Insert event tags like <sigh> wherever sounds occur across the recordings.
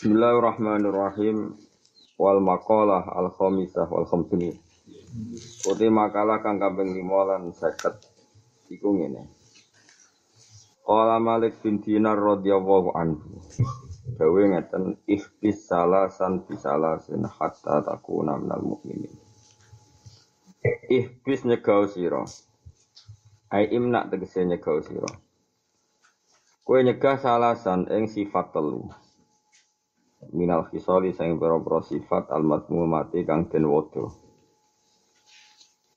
Bismillahirrahmanirrahim. Wal maqalah al khamisah wal khamsuni. Uti makalah kang kaping 5 lan 50 iku ngene. Qala Malik bin Dinar radhiyallahu anhu. Dawe ngeten ihbis salasan bisalasin hatta takuna minal mukminin. Ihbis nyegau sira. Ai imna tegese nyegau sira. Kowe nyegah salasan ing sifat telu minal khisali sang pira-pira sifat al mati kang den wodo.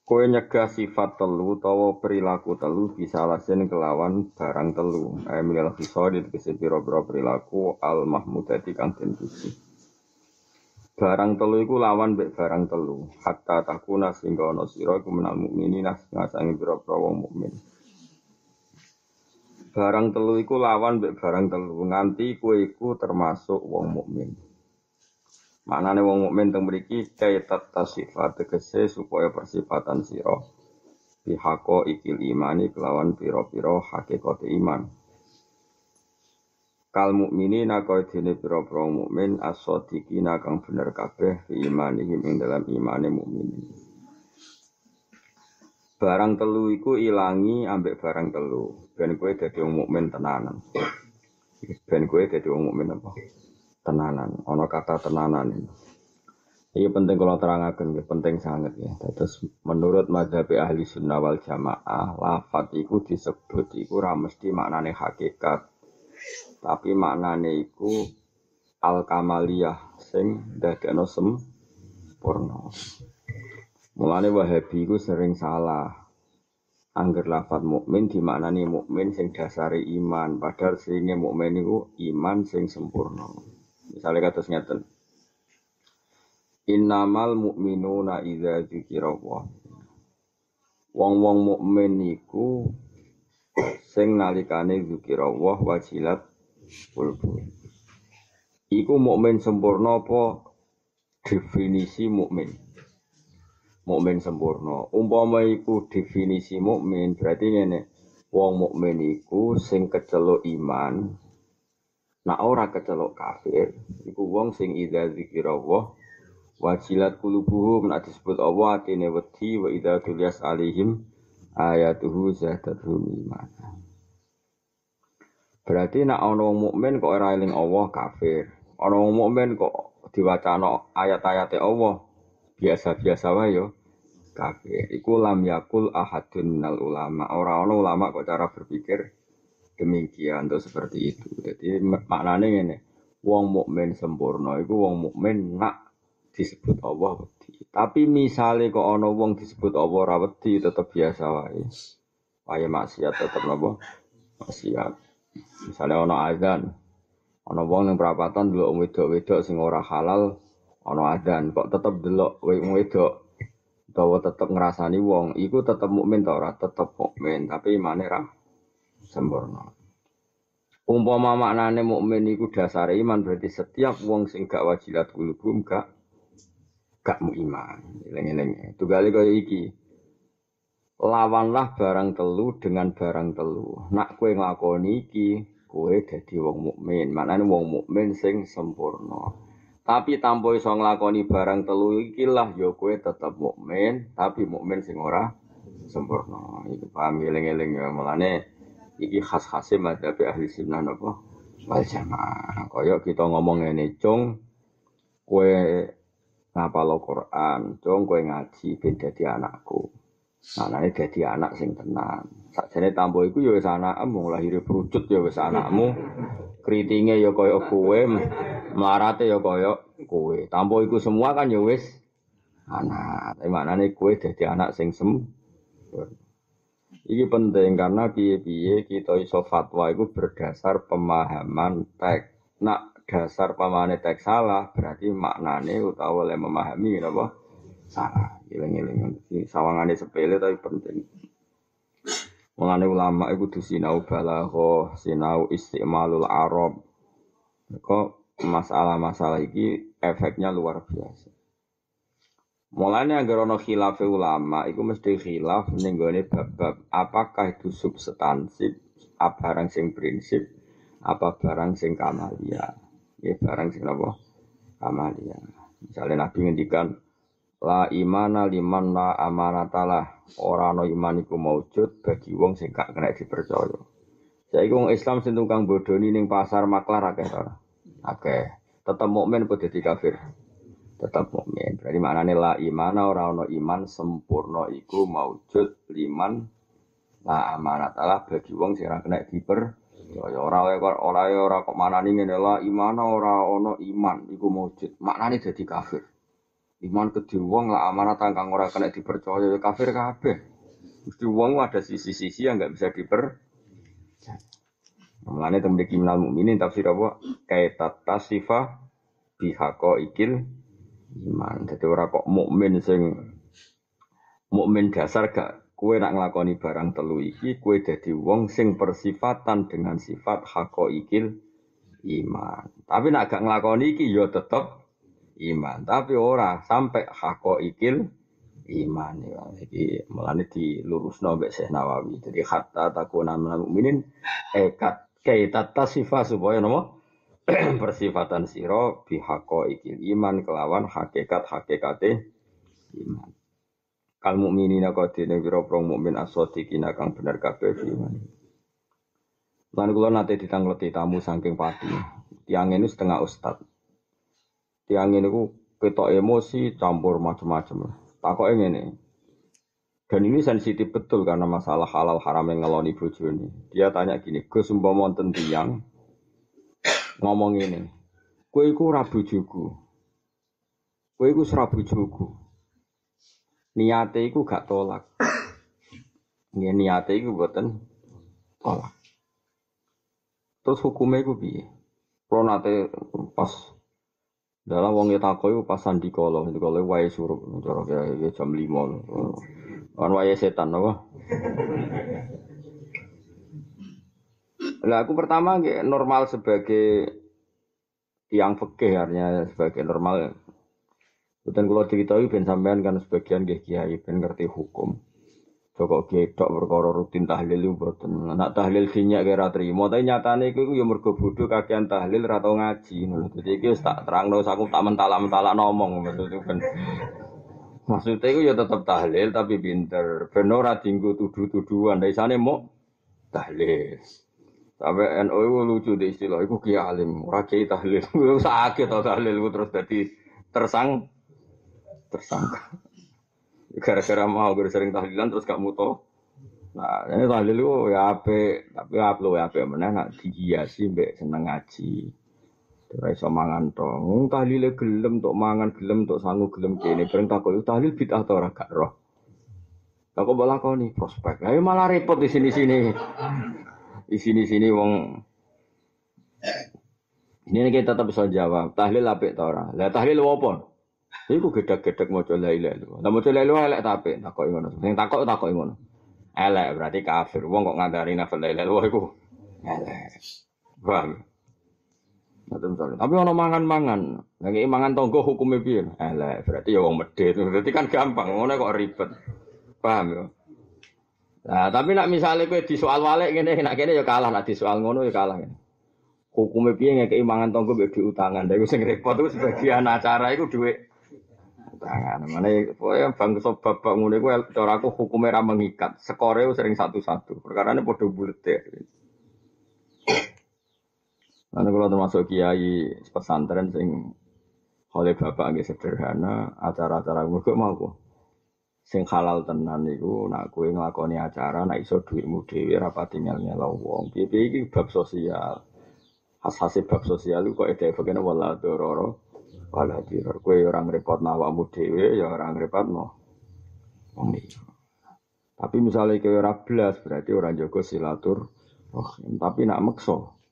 Kowe nyegah sifat telu utawa perilaku telu bisa alasin kelawan barang telu. Ay minal khisali tegese pira-pira perilaku al mahmudati kang den puji. Barang telu iku lawan mbek barang telu. Hatta takuna sehingga ana sira iku menal mukminina ngasangi pira-pira wong mukmin. Barang telu iku lawan mbek barang telu nganti kue iku termasuk wong mukmin. Maknane wong mukmin teng mriki kaitat sifat tegese supaya persifatan sira pihako ikil imani kelawan piro-piro hakikat iman. Kal mukminina kaya dene pira-pira mukmin as-sadiqina kang bener kabeh fi imanihim ing dalam imane mukminin. Barang telu iku ilangi ambek barang telu. Ben kowe dadi wong mukmin tenanan. Ben kowe dadi wong mukmin apa? Tenanan. Ana kata tenanan. Ini penting kalau terangkan, ya, penting sangat ya. Terus menurut madhab ahli sunnah wal jamaah, lafat iku disebut iku ramesti maknane hakikat. Tapi maknane iku al kamaliyah sing dadekno sempurna. Mulane Wahabi ku sering salah. Angger lafat mukmin dimaknani mukmin sing dasare iman, padahal sehingga mukmin iku iman sing sempurna. Misalnya kata ngeten. Innamal mu'minuna idza dzikrallah. Wong-wong mukmin iku sing nalikane dzikrallah wajilat kulbu. Iku mukmin sempurna apa definisi mukmin? Mukmin sempurna. Umpama iku definisi mukmin berarti ngene. Wong mukmin iku sing kecelok iman. Nak ora kecelok kafir, iku wong sing idza zikirallah wajilat qulubuhum nak disebut Allah atine wedi wa idza tulias alihim ayatuhu zadatuhum iman. Berarti nak ana wong mukmin kok ora eling Allah kafir. Ana wong mukmin kok diwacana ayat-ayate Allah biasa-biasa wae yo kafir. Iku lam yakul ahadun minal ulama. Orang-orang ulama kok cara berpikir demikian atau seperti itu. Jadi maknanya ini, wong mukmin sempurna iku wong mukmin nak disebut Allah wedi. Tapi misalnya kok ana wong disebut Allah ora wedi tetep biasa wae. Wae maksiat tetep napa? Maksiat. Misalnya ana azan, ana wong yang perapatan delok wedok-wedok sing ora halal ana adzan kok tetep delok wong wedok utawa tetep ngrasani wong iku tetep mukmin ta ora? Tetep mukmin tapi imane ra sempurna. Umpama maknane mukmin iku dasar iman berarti setiap wong sing gak wajilat kulubum gak gak mu iman eling-eling. Tugali kaya iki. Lawanlah barang telu dengan barang telu. Nak kue nglakoni iki kue dadi wong mukmin. Maknane wong mukmin sing sempurna tapi tanpa iso nglakoni barang telu iki lah ya kowe tetep mukmin, tapi mukmin sing ora sempurna. Iku paham eling-eling ya mulane iki khas-khase madzhab ahli sunnah napa wal jamaah. Kaya kita ngomong ngene, cung kowe ngapal Quran, cung kowe ngaji ben dadi anakku. Anake dadi anak sing tenan. Sakjane tampo iku ya wis anakmu, lahir perucut ya wis anakmu. Kritinge ya kaya kowe, Marate ya kaya kowe. Tanpa iku semua kan ya wis anak. Tapi maknane kowe dadi anak sing sem. Iki penting karena piye-piye kita iso fatwa itu berdasar pemahaman teks. Nak dasar pemahaman teks salah berarti maknane utawa oleh memahami apa salah. Giling-giling. Sawangane sepele tapi penting. Mengenai ulama itu sinau balaghah, sinau istimalul arab. Kok masalah-masalah ini efeknya luar biasa. Mulanya agar ono khilaf ulama, itu mesti khilaf nenggone bab-bab apakah itu substansi, apa barang sing prinsip, apa barang sing kamalia. Ya barang sing napa? Amalia. Misalnya Nabi ngendikan la imana liman la amanatalah ora ana iman iku maujud bagi wong sing gak kena dipercaya. Saiki wong Islam sing tukang bodoni ning pasar maklar akeh ora? Akeh. Tetep mukmin apa dadi kafir? Tetep mukmin. Berarti maknane la imana ora ana iman sempurna iku maujud liman la amanatalah bagi wong sing ora kena diper Ya ora ora ora ora kok manani ngene la iman ora ana iman iku maujud. Maknane dadi kafir. Iman kedhi wong lah amanat kang ora kena dipercaya ya kafir kabeh. Mesti wong ada sisi-sisi yang nggak bisa diper. Mulane temen kriminal mukminin tafsir apa? Kaita tasifa bihaqo ikil iman. Jadi ora kok mukmin sing mukmin dasar gak kue nak nglakoni barang telu iki kue dadi wong sing persifatan dengan sifat hako ikil iman. Tapi nak gak nglakoni iki ya tetep iman tapi ora sampai hako ikil iman ya jadi melani dilurusno mbek Syekh Nawawi jadi hatta takuna minal mukminin ekat kaita tasifa supaya nopo <clears throat> persifatan siro bihako ikil iman kelawan hakikat hakikate iman kal mukminina dene pira pro mukmin asodiqina kang bener kabeh iman Lan kula nate ditangleti tamu saking pati. Tiang ini setengah ustad tiang ini ku ketok emosi campur macam-macam. Takoknya ini. Dan ini sensitif betul karena masalah halal haram yang ngeloni ini. Dia tanya gini, gue sumpah monten tiang ngomong ini, gue iku rabu jugu, gue iku serabu jugu. Niate iku gak tolak. Ini niate iku buatan tolak. Terus hukumnya iku piye? Kalau nate pas dalam wong takoi pas sandikala, sandikala wae surup, cara kaya jam 5. Kan wae setan apa? Lah aku pertama normal sebagai tiang fikih artinya sebagai normal. Bukan kalau diketahui ben sampean kan sebagian kiai ben ngerti hukum. Joko gedok perkara rutin tahlil itu boten. Nak tahlil dinyak kira trimo, tapi nyatane iku ya mergo bodho kakean tahlil ra ngaji ngono. Dadi iki wis tak terangno aku tak mentala-mentala ngomong maksudku ben. Maksudnya itu ya tetap tahlil tapi pinter. Ben ora tuduh-tuduhan. Dari sana mau tahlil. Sampai NU itu lucu di istilah, itu kiai alim, ora kiai tahlil. <laughs> Sakit tau tahlil terus jadi tersang tersangka. Gara-gara mau gara sering tahlilan terus gak muto. Nah, ini tahlil itu ya ape, tapi apa lo ya ape mana nak dihiasi mbek seneng ngaji. Ora iso mangan to. Wong tahlile gelem tok mangan gelem tok sangu gelem kene. Bareng takut tahlil bid'ah ta ora gak roh. Lah kok malah nih prospek. Ayo malah repot di sini-sini. Di sini-sini wong ini kita tetap bisa jawab. Tahlil apik ta ora? Lah tahlil apa? Iku gedek-gedek maca la ilaha illallah. Lah maca la ilaha elek ta apik takoki ngono. Sing takok takoki ngono. Elek berarti kafir. Wong kok ngandani nafal la ilaha illallah elek. Paham? Tapi ono mangan-mangan. Lagi mangan tonggo hukumnya piye? Elek, berarti ya wong medhit. Berarti kan gampang, ngono kok ribet. Paham ya? Nah, tapi nak misalnya kowe di soal walik ngene, nak kene ya kalah, nak di soal ngono ya kalah. Ngene. Hukumnya piye ngekeki mangan tonggo mbek diutangan. Lha iku sing repot iku sebagian acara iku dhuwit tangan. Mana pokoknya bangsa babak ngono iku cara aku hukumnya ra mengikat. Skore sering satu-satu. Perkara ini podo bulet ya. Nanti kalau termasuk kiai pesantren sing oleh bapak nggih sederhana, acara-acara mergo mau. Sing halal tenan niku nak kowe nglakoni acara nak iso dhuwitmu dhewe ra pati ngel-ngelo wong. Piye-piye bab sosial. Khas-khase bab sosial kok ede begene wala dororo wala diror kue orang repot nawamu dewe ya orang repot no tapi misalnya kue ora berarti orang jago silatur oh, tapi nak makso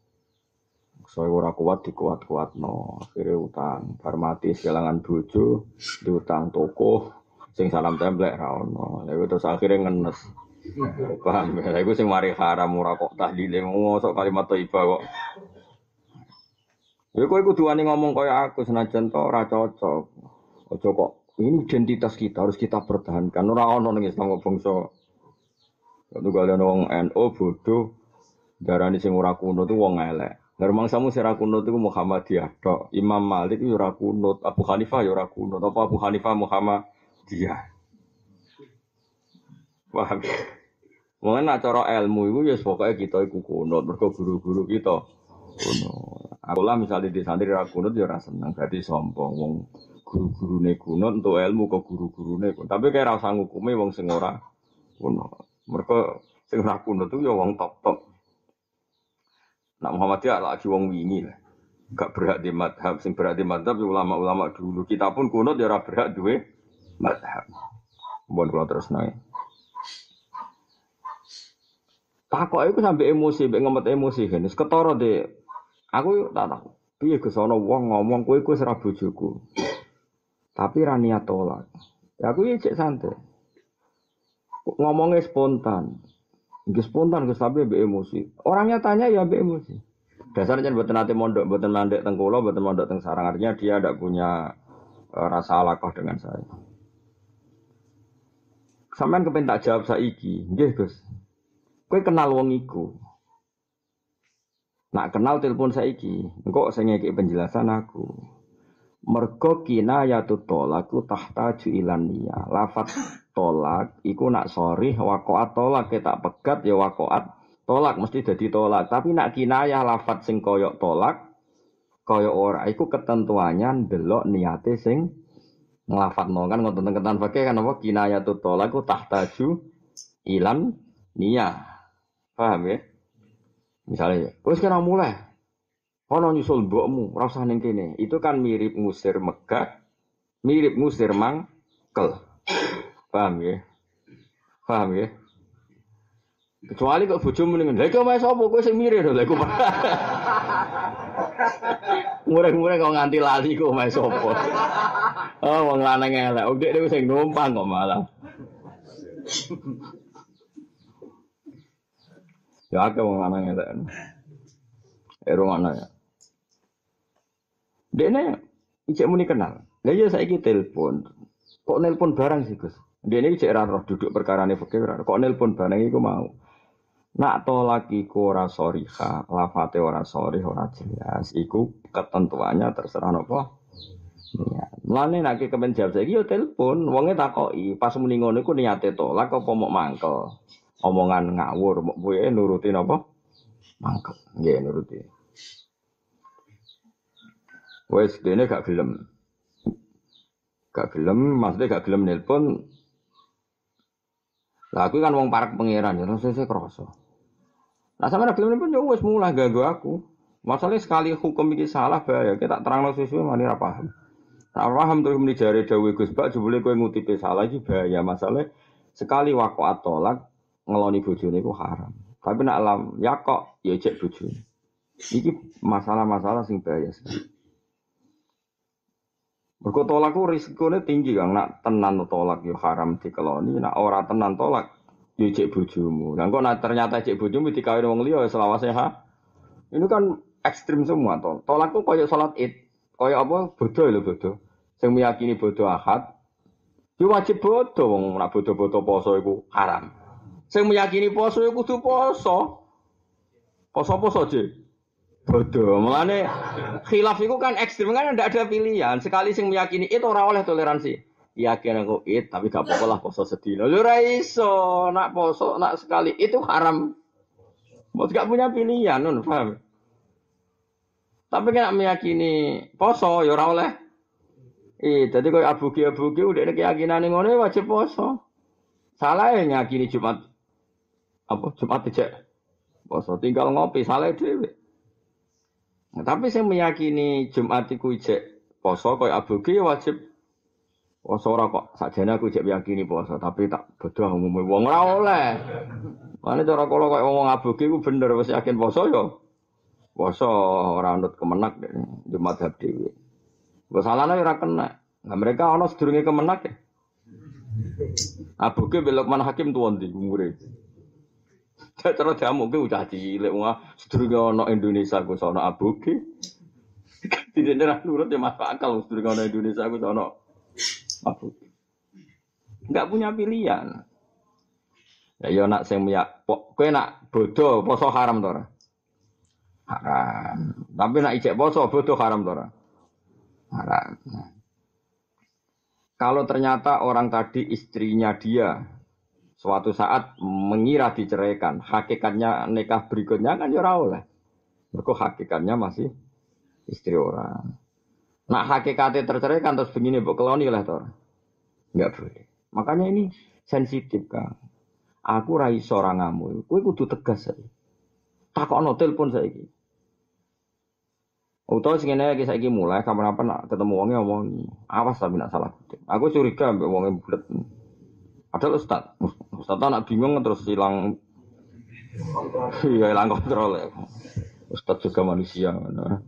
makso ora kuat dikuat kuat no akhirnya utang farmati kehilangan bojo diutang toko sing salam templek ra ono lha terus akhirnya ngenes paham ya iku sing mari haram ora kok tahlile ngosok kalimat thayyibah kok Ya kowe kudu wani ngomong kaya aku senajan to ora cocok. Aja kok ini identitas kita harus kita pertahankan. Ora ono ning Islam bangsa. Kalau kalian wong NU bodoh, darani sing ora kuno tuh wong elek. Ngermang samu sira kunut iku Muhammadiyah tok. Imam Malik yo ora kunut, Abu Hanifah yo ora kunut. Apa Abu Hanifah Muhammadiyah? Paham? Mungkin nak cara ilmu itu ya pokoknya kita iku kunut, mergo guru-guru kita kunut. Aku lah misalnya di santri ra kunut ya ora seneng, berarti sombong wong guru-gurune kunut untuk ilmu ke guru-gurune kunut. Tapi kayak rasa ngukumi wong sing ora kunut. Mergo sing ora kunut itu ya wong top-top. Nak Muhammadiyah lagi wong wingi lah. Gak berhak di madhab, sing berhak di madhab ya ulama-ulama dulu. Kita pun kunut ya ora berhak duwe madhab. Bukan kalau terus naik. Takok itu sampai emosi, sampai ngemet emosi kan. Ketara deh. Aku tak tahu. Piye ke sono wong ngomong kowe kowe ora bojoku. Tapi ra niat tolak. Ya aku ya cek santai. Ngomongnya spontan. Nggih spontan Gus tapi be emosi. Orangnya tanya ya be emosi. Dasarnya buatan nanti mondok, buatan mandek tengkulo, buatan mondok teng sarang. Artinya dia tidak punya uh, rasa alakoh dengan saya. Sampean kepen tak jawab saiki, nggih Gus. Kowe kenal wong iku. Nak kenal telepon saiki, engkau saya ngeki penjelasan aku. Mergo kinayatu tolaku tahta ilan niya. Lafat <gasps> tolak iku nak sorry wakoat tolak kita pegat ya wakoat tolak mesti jadi tolak. Tapi nak kinayah lafat sing koyok tolak koyok ora. Iku ketentuannya delok niate sing ngelafat no kan ngotot ketan pakai kan apa? Kinayah tu tolak ku tahtaju ilan niya paham ya? Misalnya terus kena mulai ono nyusul mbokmu rasa ning kene itu kan mirip ngusir megah mirip ngusir mangkel Paham ya? Paham ya? Kecuali kok bojomu ning lha kok sapa kowe sing mirip lho lha iku. <laughs> Murah-murah kok nganti lali kok mae sapa. Oh wong lanang elek, oke dhewe sing numpang kok malah. Ya akeh wong lanang elek. Eh rumana ya. Dene ijek muni kenal. Lah iya saiki telepon. Kok nelpon barang sih, Gus? Dia ini cek roh duduk perkara ini fakir. Kok nelpon barang itu mau? Nak tolak iku ora soriha, lafate ora sorih ora jelas. Iku ketentuannya terserah nopo. Ya, mulane nek kepen jawab saiki yo telepon, wonge takoki, pas muni ngono iku niate tolak apa mau mangkel. Omongan ngawur, mbok kowe nuruti napa? Mangkel. Nggih nuruti. Wes dene gak gelem. Gak gelem, maksudnya gak gelem nelpon lah aku kan wong parak pangeran ya terus saya kroso. Nah sama nak film pun ya wes mulai ganggu aku. Masalahnya sekali hukum ini salah bahaya. Kita terang lo sesuatu mana paham. Tak paham terus meni jari dawe Gus Bak jebule kowe ngutipe salah iki bahaya. Masalah sekali waqaat tolak ngeloni bojone iku haram. Tapi nak alam ya kok ya cek bojone. Iki masalah-masalah sing bahaya sekali. Mergo tolak ku risikone tinggi Kang. Nak tenan tolak yo haram dikeloni, nak ora tenan tolak yo cek bojomu. Lah kok nak ternyata cek bojomu dikawin wong liya selawase ha. Ini kan ekstrim semua tol. Tolak ku koyo salat Id. Koyo apa? Bodoh lho bodoh. Sing meyakini bodoh ahad yo wajib bodoh wong nak bodoh-bodoh poso iku haram. Sing meyakini poso iku kudu poso. Poso-poso aja. Bodoh. Mulane khilaf itu kan ekstrim kan tidak ada pilihan. Sekali sing meyakini itu orang oleh toleransi. Yakin aku it tapi gak apa-apa lah poso sedih. Lu iso nak poso nak sekali itu haram. Mau gak punya pilihan, nun paham? Tapi kan meyakini poso ya ora oleh. Eh, jadi kau abugi abugi udah ada keyakinan yang ngono wajib poso. Salah ya nyakini Jumat apa Jumat aja poso tinggal ngopi salah dewe. Nah, tapi saya meyakini Jumat itu ijek poso kaya aboge ya wajib poso ora kok sakjane aku ijek meyakini poso tapi tak bodoh umumnya wong ora oleh. Mane cara kala kaya wong aboge ku bener wis yakin poso ya poso ora anut kemenak Jumat hab dhewe. Wes salahane ora kena. Nah mereka ana sedurunge kemenak ya. Aboge belok mana hakim tuan di umure. Cara diamuk ke udah cilik wah sedurunge ana Indonesia ku sono abuge. <laughs> Tidak ada nurut ya masuk akal sedurunge ana Indonesia ku sono abuge. Enggak punya pilihan. Ya yo nak sing miyak kowe nak bodoh poso haram to ora? haram. Tapi nak ijek poso bodoh haram to Haram. Nah. Kalau ternyata orang tadi istrinya dia suatu saat mengira diceraikan, hakikatnya nikah berikutnya kan ya oleh. Mereka hakikatnya masih istri orang. Nah hakikatnya terceraikan terus begini bu keloni lah tor. Enggak boleh. Makanya ini sensitif kan. Aku rai seorang kamu, kue kudu tegas saya. Takokno telepon saiki. Utawa sing ngene iki saiki mulai kapan-kapan ketemu wonge omongi. Awas tapi nak salah kutip. Aku curiga mbek wonge bulet. Padahal ustad, ustad nak bingung terus hilang Iya hilang kontrol ya. Ustad juga manusia. Nah.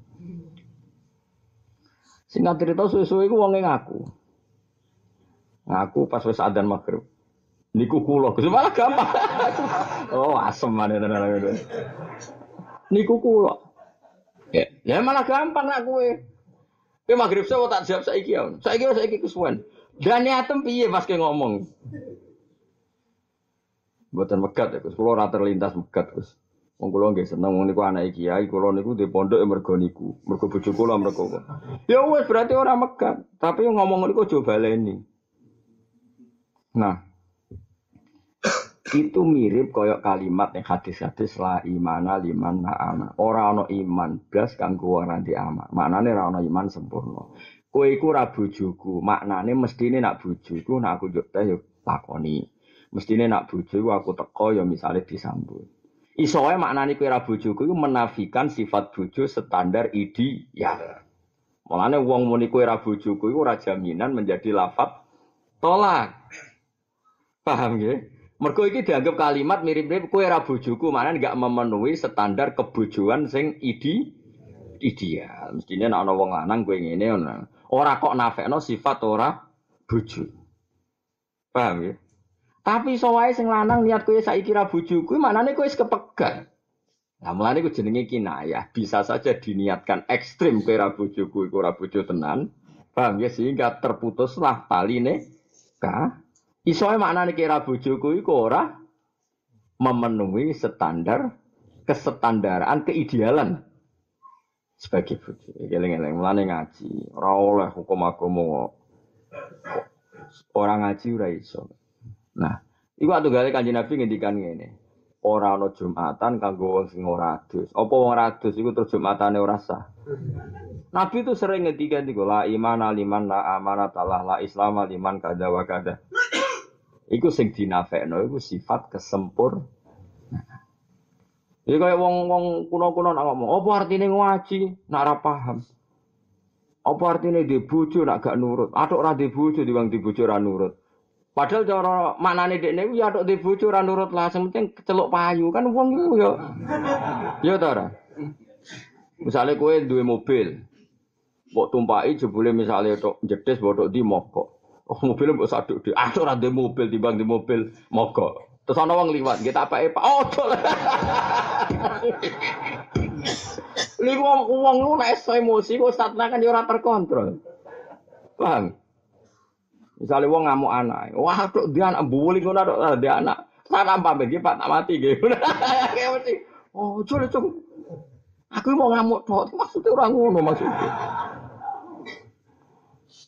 Singkat cerita suwe-suwe iku wonge ngaku. Ngaku pas wis adzan maghrib. Niku kula, Gus malah gampang. <laughs> oh, asem mana tenan Niku kula. Ya, ya malah gampang nak kue. Kue maghrib saya tak siap saya ya. Saiki saiki kesuwen. Dan niatem piye pas ke ngomong. Buatan megat ya, Gus. Kulo ora terlintas megat, Gus. Wong kula nggih seneng wong niku anake kiai, kula niku di pondok ya mergo niku. Mergo bojo. Ya wis berarti ora megat, tapi ngomong niku aja baleni. Nah, itu mirip koyok kalimat yang hadis-hadis la imana liman na aman. Orang no iman blas kanggo wong nanti aman. Maknane ora ono iman sempurna. Kowe iku ra bojoku, maknane mestine nak bojoku nak aku yo teh yo lakoni. Mestine nak bojoku aku teko yo misale disambut. Iso wae maknane kowe ra bojoku iku menafikan sifat bojo standar idi ya. Mulane wong muni kowe ra bojoku iku ora jaminan menjadi lafat tolak. Paham nggih? Mergo iki dianggap kalimat mirip-mirip kue ra bojoku, mana enggak memenuhi standar kebojoan sing idi ideal. Mestinya nek ana wong lanang kowe ngene ora kok nafekno sifat ora bojo. Paham ya? Tapi iso wae sing lanang niat kowe saiki ra bojoku, manane kowe wis kepegat. Nah, mulane ku jenenge kinayah, bisa saja diniatkan ekstrim kowe ra bojoku iku ora bojo tenan. Paham ya sehingga terputuslah taline ka Isoe maknane kira bojoku iku ora memenuhi standar kesetandaran keidealan sebagai bojo. Geleng-geleng mulane ngaji, ora oleh hukum agama orang ngaji ora iso. Nah, iku gale Kanjeng Nabi ngendikan ngene. Ora ana Jumatan kanggo wong sing ora adus. Apa wong ora adus iku terus Jumatane ora sah. Nabi itu sering ngendikan iku la iman liman la amanat Allah la islam liman kada wa kada. Iku sing dinafekno iku sifat kesempur. Jadi kayak wong-wong kuno-kuno nak ngomong, apa artinya ngaji? Nak ora paham. Apa artinya di bojo nak gak nurut? Atau ora di bojo bang di bojo ora nurut. Padahal cara maknane dekne ya atuk di bojo ora nurut lah, sementing keceluk payu kan wong iku ya. Ya ta ora? Misalnya kue duwe mobil, mbok tumpaki jebule misalnya tok jedes mbok di mogok. Oh mobil mbok saduk di. Ah ora di mobil timbang di mobil mogok. Terus ana wong liwat, kita apa Pak? Oh, dol. Lha wong wong lu nek emosi kok satna kan ora terkontrol. Paham? Misalnya wong ngamuk anak, wah tuh dia anak bully ngono tok dia anak. Sana pamit iki Pak tak mati nggih. <laughs> Kayak mesti. Oh, jol cung. Aku mau ngamuk tok, maksudnya orang ngono maksudnya.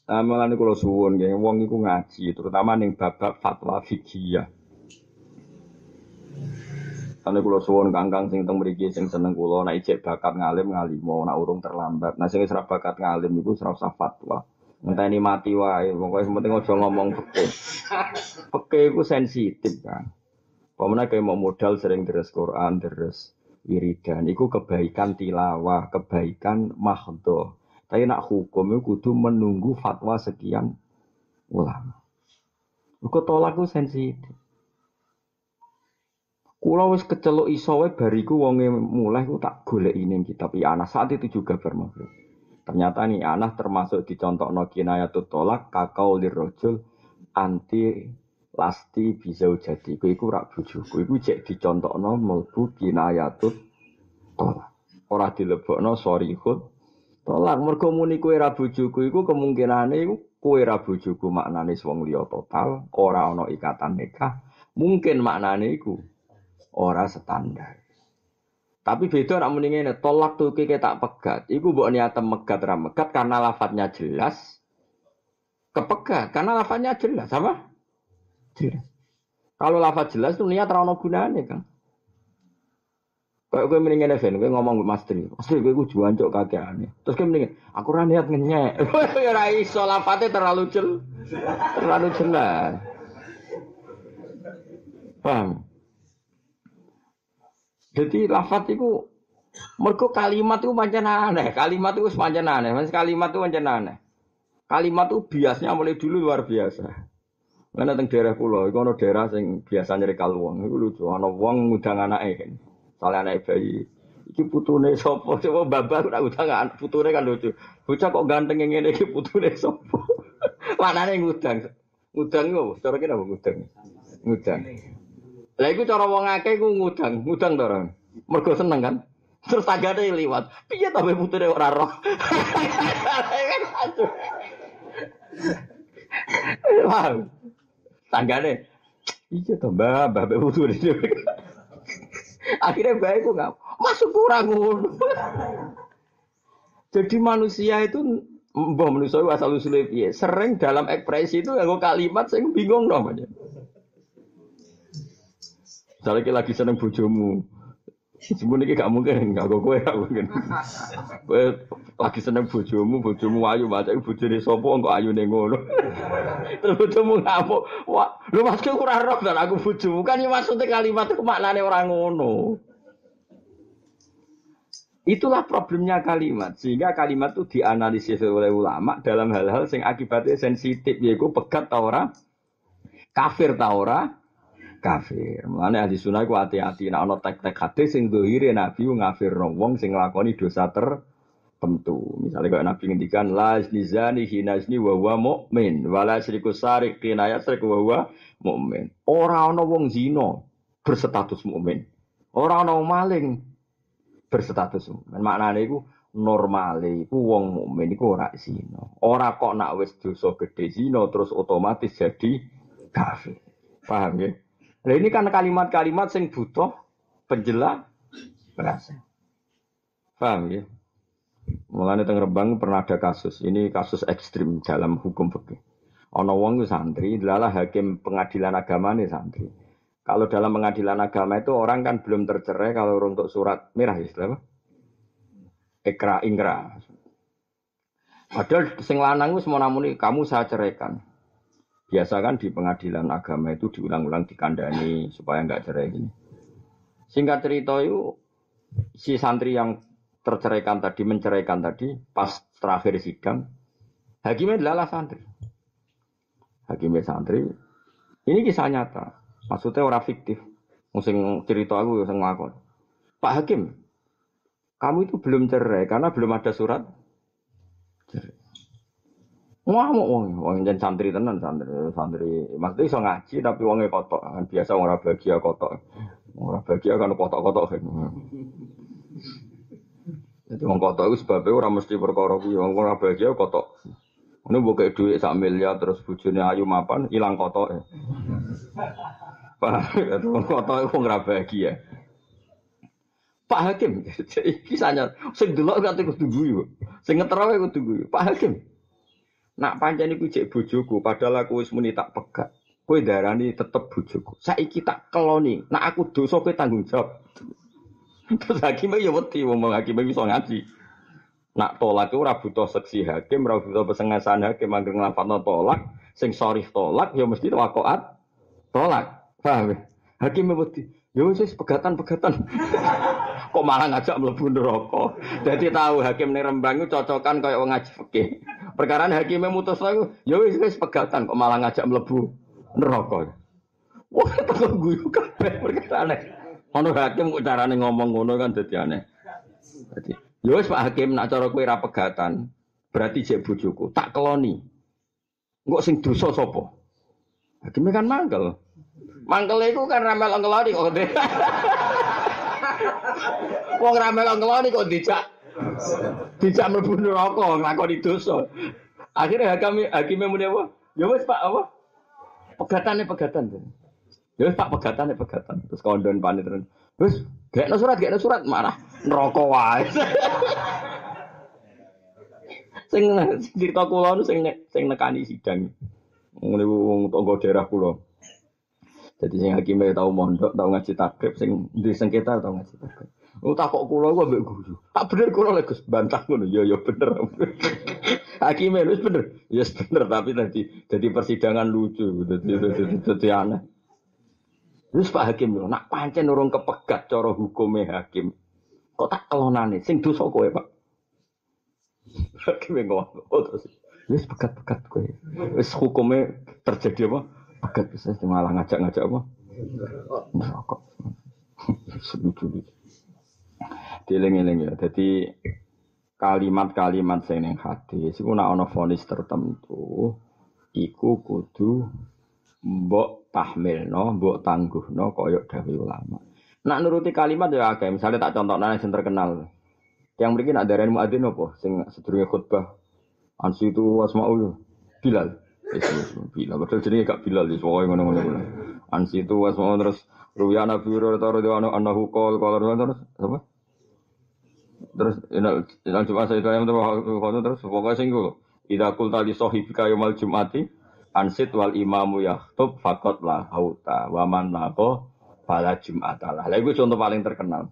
Nah, malah ini kalau suwun, ya, wong iku ngaji, terutama ning babak fatwa fikih. Karena kalau suwun kangkang sing teng mriki sing seneng kula nek ijek bakat ngalim ngalimo nek urung terlambat. Nah sing ora bakat ngalim iku ora usah fatwa. Ngenteni mati wae, pokoke penting aja ngomong fikih. Fikih iku sensitif kan. Pemene kayak mau modal sering terus Quran, terus wiridan, iku kebaikan tilawah, kebaikan mahdoh. Tapi nak hukum itu kudu menunggu fatwa sekian ulama. Kau tolak itu sensitif. Kulo wis kecelok iso wae bariku wonge mulai ku tak golek ini kitab Anas saat itu juga bermakhluk. Ternyata nih Anas termasuk dicontoh no kinayatut tolak kakau lirrojul anti lasti bisa jadi. Ku iku rak bujuku. Iku cek dicontoh no melbu kinayatut tolak. Ora dilebok no Tolak mergo muni kowe ra bojoku iku kemungkinane iku kowe ra bojoku maknane wong liya total, ora ana ikatan nikah. Mungkin maknane iku ora standar. Tapi beda nak muni ngene, tolak tuh kike tak pegat. Iku mbok niat megat ra megat karena lafadznya jelas. Kepegat karena lafadznya jelas apa? Jelas. Kalau lafadz jelas tuh niat ra ono gunane, Kang. Kayak gue mendingan Evan, gue ngomong ke Mas Tri, Mas Tri, gue gue juan cok kakeannya. Terus gue mendingan, aku ra niat ngenyek. <laughs> Gue ra iso lafadznya terlalu jel, terlalu jelas. Paham? Jadi lafat itu mergo kalimat itu pancen aneh, kalimat itu pancen aneh, Mas kalimat itu pancen aneh. Kalimat itu biasanya mulai dulu luar biasa. Karena teng daerah pulau, itu ada daerah yang biasa nyerikal wong, itu lucu. Ada wong ngudang anaknya soalnya anak bayi. Iki putune sopo, coba babak udah udang anak putune kan lucu. Bocah kok ganteng yang ini, iki putune sopo. Mana <laughs> nih ngudang? Ngudang itu, cara kita ngudang? Ngudang. Lah iku cara wong akeh iku ngudang, ngudang to. Mergo seneng kan. Terus tanggane liwat. Piye ta putune ora roh. <laughs> Paham? Tanggane. Iya to, Mbak, Mbak putune. Akhirnya baik kok nggak masuk kurang ngono. <laughs> Jadi manusia itu mbah manusia asal usulnya piye? Sering dalam ekspresi itu nganggo kalimat sing bingung namanya. Misalnya lagi seneng bojomu. Sebenarnya gak mungkin, gak kok kowe gak mungkin. Kowe lagi seneng bojomu, bojomu ayu baca bojone sapa kok ayune ngono. <laughs> Terus bojomu ngamuk, wah, lu mas ora roh dan aku bojomu kan ya maksudnya kalimat itu maknane orang ngono. Itulah problemnya kalimat. Sehingga kalimat itu dianalisis oleh ulama dalam hal-hal yang akibatnya sensitif. Yaitu pegat tau ora, kafir tau ora, kafir. Mulane ahli sunnah ku hati-hati nek ana tek-tek hadis sing dohire Nabi ngafirno wong sing nglakoni dosa tertentu. Misalnya kayak Nabi ngendikan la nizani hinazni wa huwa mukmin, wala syriku sarik kinayat syrik wa huwa mukmin. Ora ana wong zina berstatus mukmin. Ora ana maling berstatus mukmin. Maknane iku normale iku wong mukmin iku ora zina. Ora kok nak wis dosa gede zina terus otomatis jadi kafir. Paham ya? Nah ini kan kalimat-kalimat sing butuh penjelas berasa. Paham ya? Mulanya teng Rembang pernah ada kasus. Ini kasus ekstrim dalam hukum fikih. Ono wong santri, adalah hakim pengadilan agama nih santri. Kalau dalam pengadilan agama itu orang kan belum tercerai kalau untuk surat merah istilah apa? Ekra ingkra. Padahal sing lanang wis mau kamu saya ceraikan. Biasa kan di pengadilan agama itu diulang-ulang dikandani supaya nggak cerai gini. Singkat cerita itu si santri yang terceraikan tadi menceraikan tadi pas terakhir sidang hakimnya adalah santri. Hakimnya santri. Ini kisah nyata. Maksudnya orang fiktif. Musim cerita aku yang ngakon. Pak Hakim, kamu itu belum cerai karena belum ada surat. Ngamuk wong, wong jen santri tenan santri, santri. Maksudnya iso ngaji tapi wongnya kotok. Biasa wong ora bahagia kotok. Ora bahagia kan kotok-kotok. Jadi wong kotok itu sebabnya orang mesti perkara kuwi, wong ora bahagia kotok. Ini buka duit sak miliar terus bujune ayu mapan hilang kotok. Pak, wong kotok itu ora bahagia. Pak Hakim, <laughs> kisahnya, sing delok gak kudu guyu, sing ngeterawe kudu guyu. Pak Hakim, Nak pancen iku cek bojoku, padahal aku wis muni tak pegat. Kowe darani tetep bojoku. Saiki tak keloni. Nak aku dosa kowe tanggung jawab. <laughs> Terus hakim ya wedi wong hakim iso ngaji. Nak tolak itu ora butuh seksi hakim, ora butuh pesengasan hakim anggere nglafadzno tolak, sing sorry tolak ya mesti wakoat tolak. Paham? Ya? Hakim wedi. Ya wis pegatan-pegatan. <laughs> Kok malah ngajak mlebu neraka. Dadi tahu hakim ning Rembang cocokan kaya wong ngaji fikih. Perkara hakimnya mutus aku, ya wis wis pegatan kok malah ngajak mlebu neraka. Wah, <laughs> tak guyu kabeh perkara aneh. Ono hakim kok carane ngomong ngono kan dadi aneh. Dadi, ya wis Pak Hakim nak cara kowe ra pegatan, berarti jek bojoku, tak keloni. Engko sing dosa sapa? Hakimnya kan mangkel. Mangkel itu kan ramel ngeloni kok. <laughs> Wong ramel ngeloni kok dijak Dijak mlebu neraka nglakoni dosa. Akhirnya hakim hakime muni apa? Ya wis Pak apa? Pegatane pegatan. Ya wis Pak pegatane pegatan. Terus kondon panit Wis, gekno surat, gekno surat marah neraka wae. <laughs> sing cerita kula nu sing sing nekani sidang. Ngene wong tangga daerah kula. Jadi sing hakime tau mondok, tau ngaji takrib, sing di sengketa tau ngaji takrib. Oh tak kok kula kok mbek guru. Tak bener kula lek Gus bantah ngono. Ya ya bener. <laughs> hakime wis bener. Ya yes, bener tapi tadi jadi persidangan lucu, dadi dadi aneh. Wis Pak Hakim lho, nak pancen urung kepegat cara hukume hakim. Kok tak kelonane sing dosa kowe, Pak. <laughs> Hakim ngomong, oh terus. Wis pegat-pegat kowe. Wis hukume terjadi apa? Pegat bisa malah ngajak-ngajak apa? Neraka. <laughs> Selucu Dieling-eling ya. Jadi kalimat-kalimat sing ning hadis iku nek ana vonis tertentu iku kudu mbok tahmilno, mbok tangguhno kaya dawuh ulama. Nak nuruti kalimat ya akeh, misalnya tak contoh nang sing terkenal. Yang mriki nak darani muadzin apa sing sedurunge khutbah. Ansi itu asmaul Bilal. Bilal. Betul jadi gak Bilal di semua ngono-ngono. Ansi itu asmaul terus Ruya Nabi Hurairah radhiyallahu anhu qol qala terus apa? Terus inal inal Jumat saya ayam terus pokoknya sing gue. Ida kul tali sohibika yomal Jumati ansit wal imamu yahtub fakot lah hauta waman nako pada Jumatalah. Lah itu contoh paling terkenal.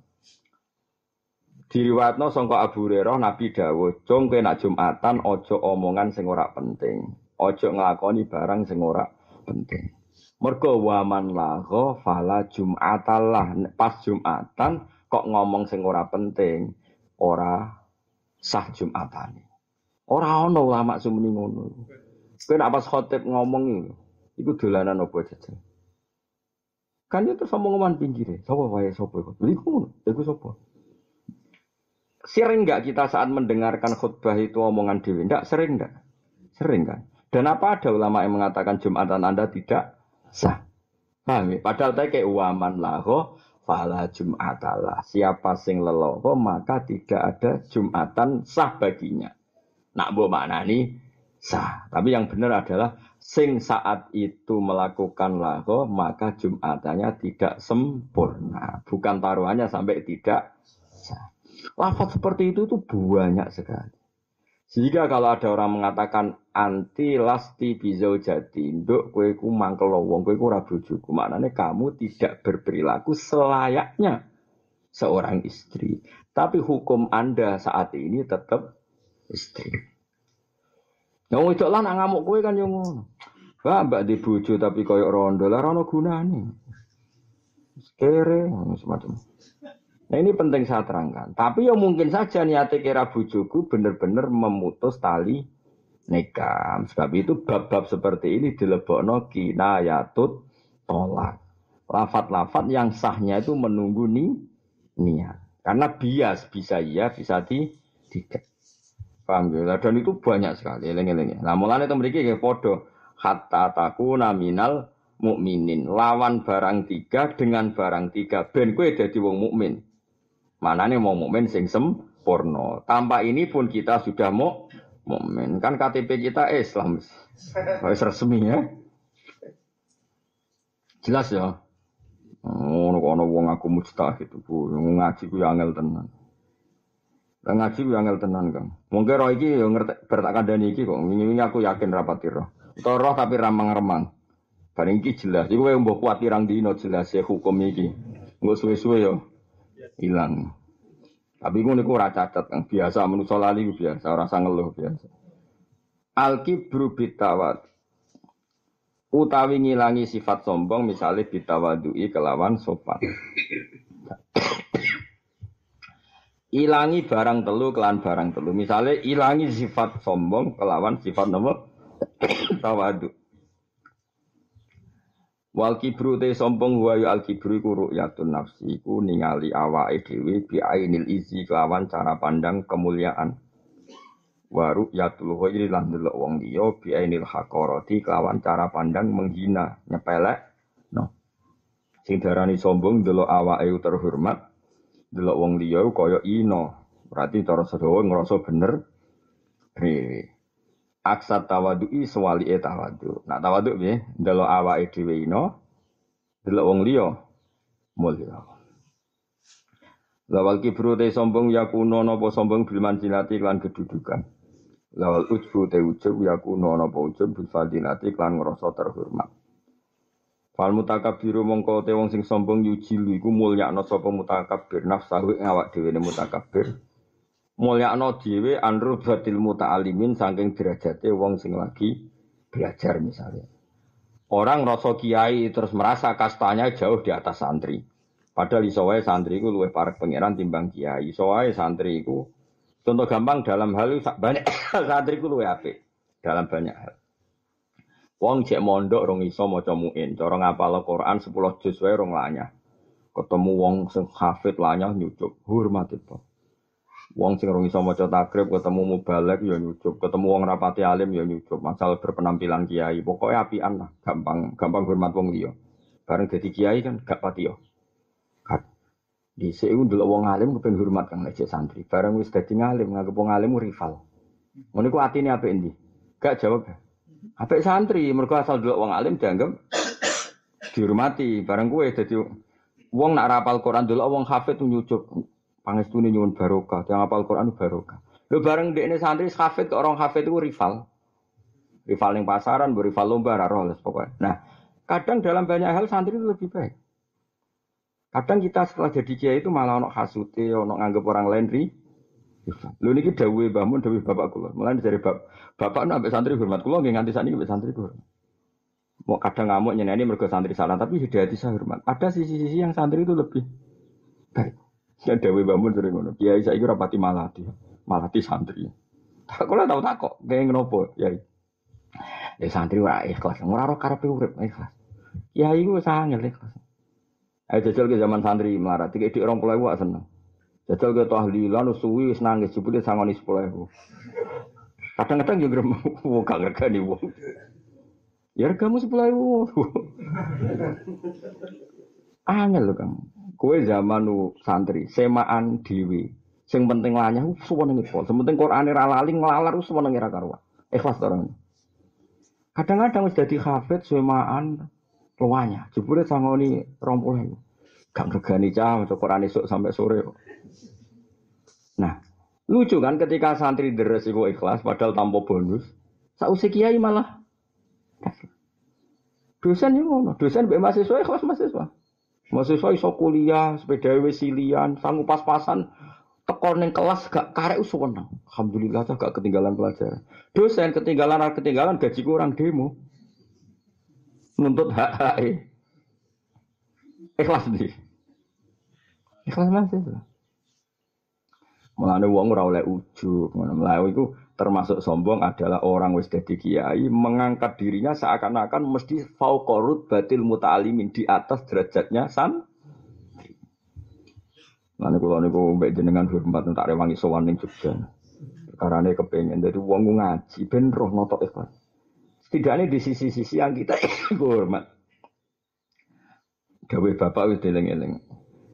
Diriwatno sangka Abu Hurairah Nabi dawuh, "Jong kowe nak Jumatan ojo omongan sing ora penting. Ojo nglakoni barang sing ora penting." Mergo waman laho fala Jumatalah. Pas Jumatan kok ngomong sing ora penting, ora sah Jumatane. Ora ana ulama sumuni ngono. Kowe nak pas khotib ngomong iki, iku dolanan apa jajal. Kan itu sama ngomongan pinggir, sapa wae sapa iku. Iku ngono, iku sapa? Sering nggak kita saat mendengarkan khutbah itu omongan dewi? Enggak, sering enggak? Sering kan? Dan apa ada ulama yang mengatakan Jumatan Anda tidak sah? Paham ya? Padahal tadi kayak waman laho fala Jumatalah. Siapa sing leloho maka tidak ada Jumatan sah baginya. Nak bu maknani sah. Tapi yang benar adalah sing saat itu melakukan laho maka Jumatannya tidak sempurna. Bukan taruhannya sampai tidak sah. Lafaz seperti itu tuh banyak sekali. Sehingga kalau ada orang mengatakan anti lasti bizau jadi, nduk kue ku mangkel wong kue ku rabu juku. Maknanya kamu tidak berperilaku selayaknya seorang istri. Tapi hukum anda saat ini tetap istri. Yang itu lah nak ngamuk kue kan yang ngono. Wah, mbak di buju tapi koyok rondo lah rono gunane. Kere, semacam. Nah ini penting saya terangkan. Tapi ya mungkin saja niatnya kira bujuku benar-benar memutus tali nikah. Sebab itu bab-bab seperti ini dilebokno kinayatut tolak. Lafat-lafat yang sahnya itu menunggu ni niat. Karena bias bisa iya, bisa di, tidak. Paham ya? Dan itu banyak sekali. Eleng-eleng. Nah mulanya itu memiliki kayak podo. Hatta taku naminal mukminin lawan barang tiga dengan barang tiga ben kue jadi wong mukmin Mana nih mau momen sing sempurna. Tanpa ini pun kita sudah mau momen. Kan KTP kita Islam. Harus resmi ya. Jelas ya. Oh, ono wong aku mustahid bu, ngaji ku angel tenan. Lah ngaji ku angel tenan, Kang. Mungkin roh iki yo ngerti bertak iki kok. Wingi-wingi aku yakin rapati roh. Roh tapi ramang-remang. Bareng iki jelas. Iku kowe mbok kuat pirang dino jelas ya hukum iki. Engko suwe-suwe yo hilang. Tapi gue niku ora cacat yang biasa menusol lali biasa ora ngeluh biasa. Al kibru utawi ngilangi sifat sombong misalnya bitawadui kelawan sopan. ilangi barang telu kelan barang telu. Misalnya ilangi sifat sombong kelawan sifat nomor tawadu. Wal kibru te sombong wa al kibru iku ru'yatun nafsi iku ningali awake dhewe bi ainil izi kelawan cara pandang kemuliaan. Wa ru'yatul ghairi lan delok wong liya bi ainil haqarati kelawan cara pandang menghina, nyepelek. No. Sing darani sombong delok awake terhormat, delok wong liya kaya ino. Berarti cara sedawa ngrasa bener. Rewe. Aksat tawadu'i sewali e tawadu. Nak tawadu ya, delok awake dhewe ino, delok wong liya mulya. Lawal kibru te sombong yakuno napa sombong bil manjilati lan kedudukan. Lawal ujbu te ujub yakuno napa ujub bil fadilati lan ngrasa terhormat. Fal mutakabiru mongko te wong sing sombong yujilu iku mulyakno sapa mutakabir nafsahu awak dhewe mutakabir. Mulyakno dhewe anru batil muta'alimin saking derajate wong sing lagi belajar misalnya. Orang rasa kiai terus merasa kastanya jauh di atas santri. Padahal iso wae santri iku luwih parek pangeran timbang kiai. Iso wae santri iku contoh gampang dalam hal banyak <coughs> santri iku luwih apik dalam banyak hal. Wong cek mondok rong iso maca muin, cara ngapal Quran 10 juz wae rong lanyah. Ketemu wong sing hafid lanyah nyucuk, hormat itu. Wong sing rong iso maca takrib ketemu mubalek ya nyucuk, ketemu wong rapati alim ya nyucuk. Masal berpenampilan kiai, pokoknya apian lah, gampang gampang hormat wong liya. Bareng dadi kiai kan gak pati yo. Di sini dulu wong alim kepen hormat kang santri. Bareng wis dadi ngalim, nganggep wong alim rival. Ngono iku atine apik endi? Gak jawab. Apik santri, mergo asal dulu wong alim dianggap <coughs> dihormati. Bareng kue jadi wong nak rapal Quran dulu wong hafid nyucuk. Pangestune nyuwun barokah, yang apal Quran barokah. Lho bareng dekne santri hafid ke orang hafid itu rival. Rival yang pasaran, rival lomba raro pokoknya. Nah, kadang dalam banyak hal santri itu lebih baik. Kadang kita setelah jadi kiai itu malah ono hasute, ono nganggep orang lain ri, Lho niki Mbah Mun dawuhe bapak kula. Mulane dari bab bapak nambah santri hormat kula nggih nganti saniki mbek santri kula. Mau kadang ngamuk nyeneni mergo santri salah tapi hati saya hormat. Ada sisi-sisi yang santri itu lebih baik. Ya dawuhe Mbah Mun sering ngono. Kiai saiki ora pati malati. Malati santri. Tak kula tau takok, kaya ngopo, Kiai. Ya santri ora ikhlas, ora ora karepe urip ikhlas. Kiai ku sangel ikhlas. Ayo jajal ke zaman santri melarat, tiga di orang pulau seneng. Jajal ke tahlilan suwi nangis jebule sangoni 10000. Kadang-kadang juga grem <laughs> gak ngergani wong. Ya regamu 10000. <laughs> Angel lho Kang. Kowe zaman nu santri, semaan dhewe. Sing penting lanyah suwenenge pol. Sing penting Qur'ane ra lali nglalar suwenenge ra karuan. Ikhlas to Kadang-kadang wis dadi hafid semaan luanya. Jebule sangoni 20.000. Gak regani cah maca Quran esuk sampai sore. Nah, lucu kan ketika santri deres iku ikhlas padahal tanpa bonus. Sausi kiai malah Dosen yang ngono, dosen mbek mahasiswa ikhlas mahasiswa. Mahasiswa iso kuliah, sepeda wesilian, sanggup pas-pasan tekor neng kelas gak karek usuwenang. Alhamdulillah gak ketinggalan pelajaran. Dosen ketinggalan ketinggalan gaji kurang demo. Nuntut hak hak Ikhlas nih. Ikhlas mahasiswa. Mulane wong ora oleh ujug, ngono. itu termasuk sombong adalah orang wis dadi kiai mengangkat dirinya seakan-akan mesti fauqarut batil muta'alimin di atas derajatnya san. Mulane kula niku mbek jenengan hormat tak rewangi sowan ning Jogja. Karane kepengen dadi wong ngaji ben roh notok ikhlas. Setidaknya di sisi-sisi yang kita <coughs> hormat. Gawe bapak wis eling-eling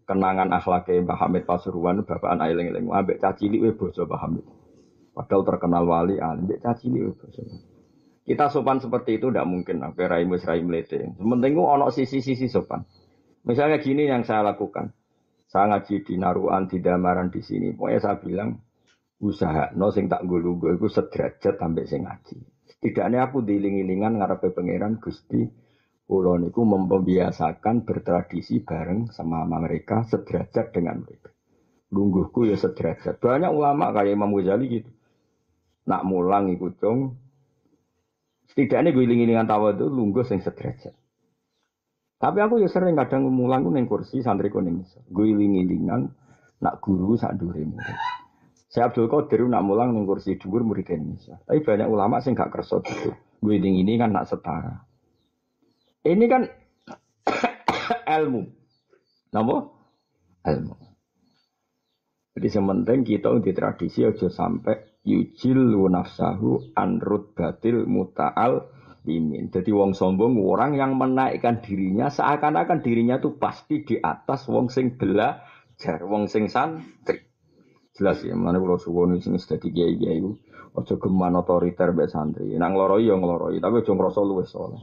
kenangan akhlaknya Mbah Hamid Pasuruan bapak anak eling-eling ambek cacili we basa Mbah Hamid. Padahal terkenal wali alim cacili we basa. Kita sopan seperti itu tidak mungkin apa raimu rai melete. Sementing ono sisi-sisi sopan. Misalnya gini yang saya lakukan. Saya ngaji di Naruan, di Damaran di sini. Pokoknya saya bilang usaha no sing tak gulu gue itu sederajat sampai sing ngaji. Setidaknya aku diiling-ilingan ngarepe pangeran Gusti Kulo niku membiasakan bertradisi bareng sama mereka sederajat dengan mereka. Lungguhku ya sederajat. Banyak ulama kayak Imam Ghazali gitu. Nak mulang ikut dong. Setidaknya gue ingin dengan tawa itu lungguh yang sederajat. Tapi aku ya sering kadang mulang neng kursi santri kuning. Gue iling-ilingan nak guru sak dure. Saya Abdul Qadir nak mulang neng kursi dhuwur murid Indonesia. Tapi banyak ulama sing gak kerso gitu. Gue ini kan nak setara. Ini kan <coughs> ilmu. Napa? Ilmu. Jadi sementing kita di tradisi aja sampai yujil nafsahu anrut batil muta'al imin. Jadi wong sombong orang yang menaikkan dirinya seakan-akan dirinya tuh pasti di atas wong sing belajar, wong sing santri. Jelas ya, mana kalau suwon sing dadi kiai-kiai aja geman otoriter mbek santri. Nang loroi ya ngloroi, tapi aja ngrasa luwes soleh.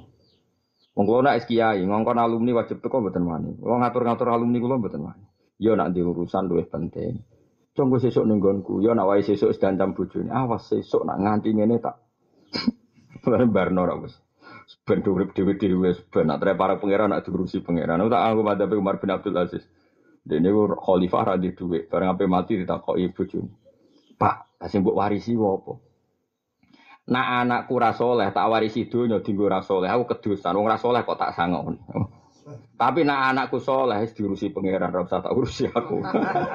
Wong kula nek kiai, ngongkon alumni wajib teko mboten wani. Wong ngatur-ngatur alumni kula mboten wani. Yo nak di urusan luwih penting. Cung gue sesuk ning nggonku, yo nak wae sesuk sedancam bojone. Awas sesuk nak nganti ngene tak. Barno ra wis. Ben urip dhewe-dhewe ben nak para pangeran nak diurusi pangeran. Tak aku pada Umar bin Abdul Aziz. Dene khalifah ra di dhuwit, bareng ape mati ditakoki bojone. Pak, kasih mbok warisi apa? Nak anakku ra tak warisi donya dienggo ra. Aku kedosan wong ra kok tak sangon. Tapi nak anakku soleh diurusi pangeran ora usah tak urusi aku.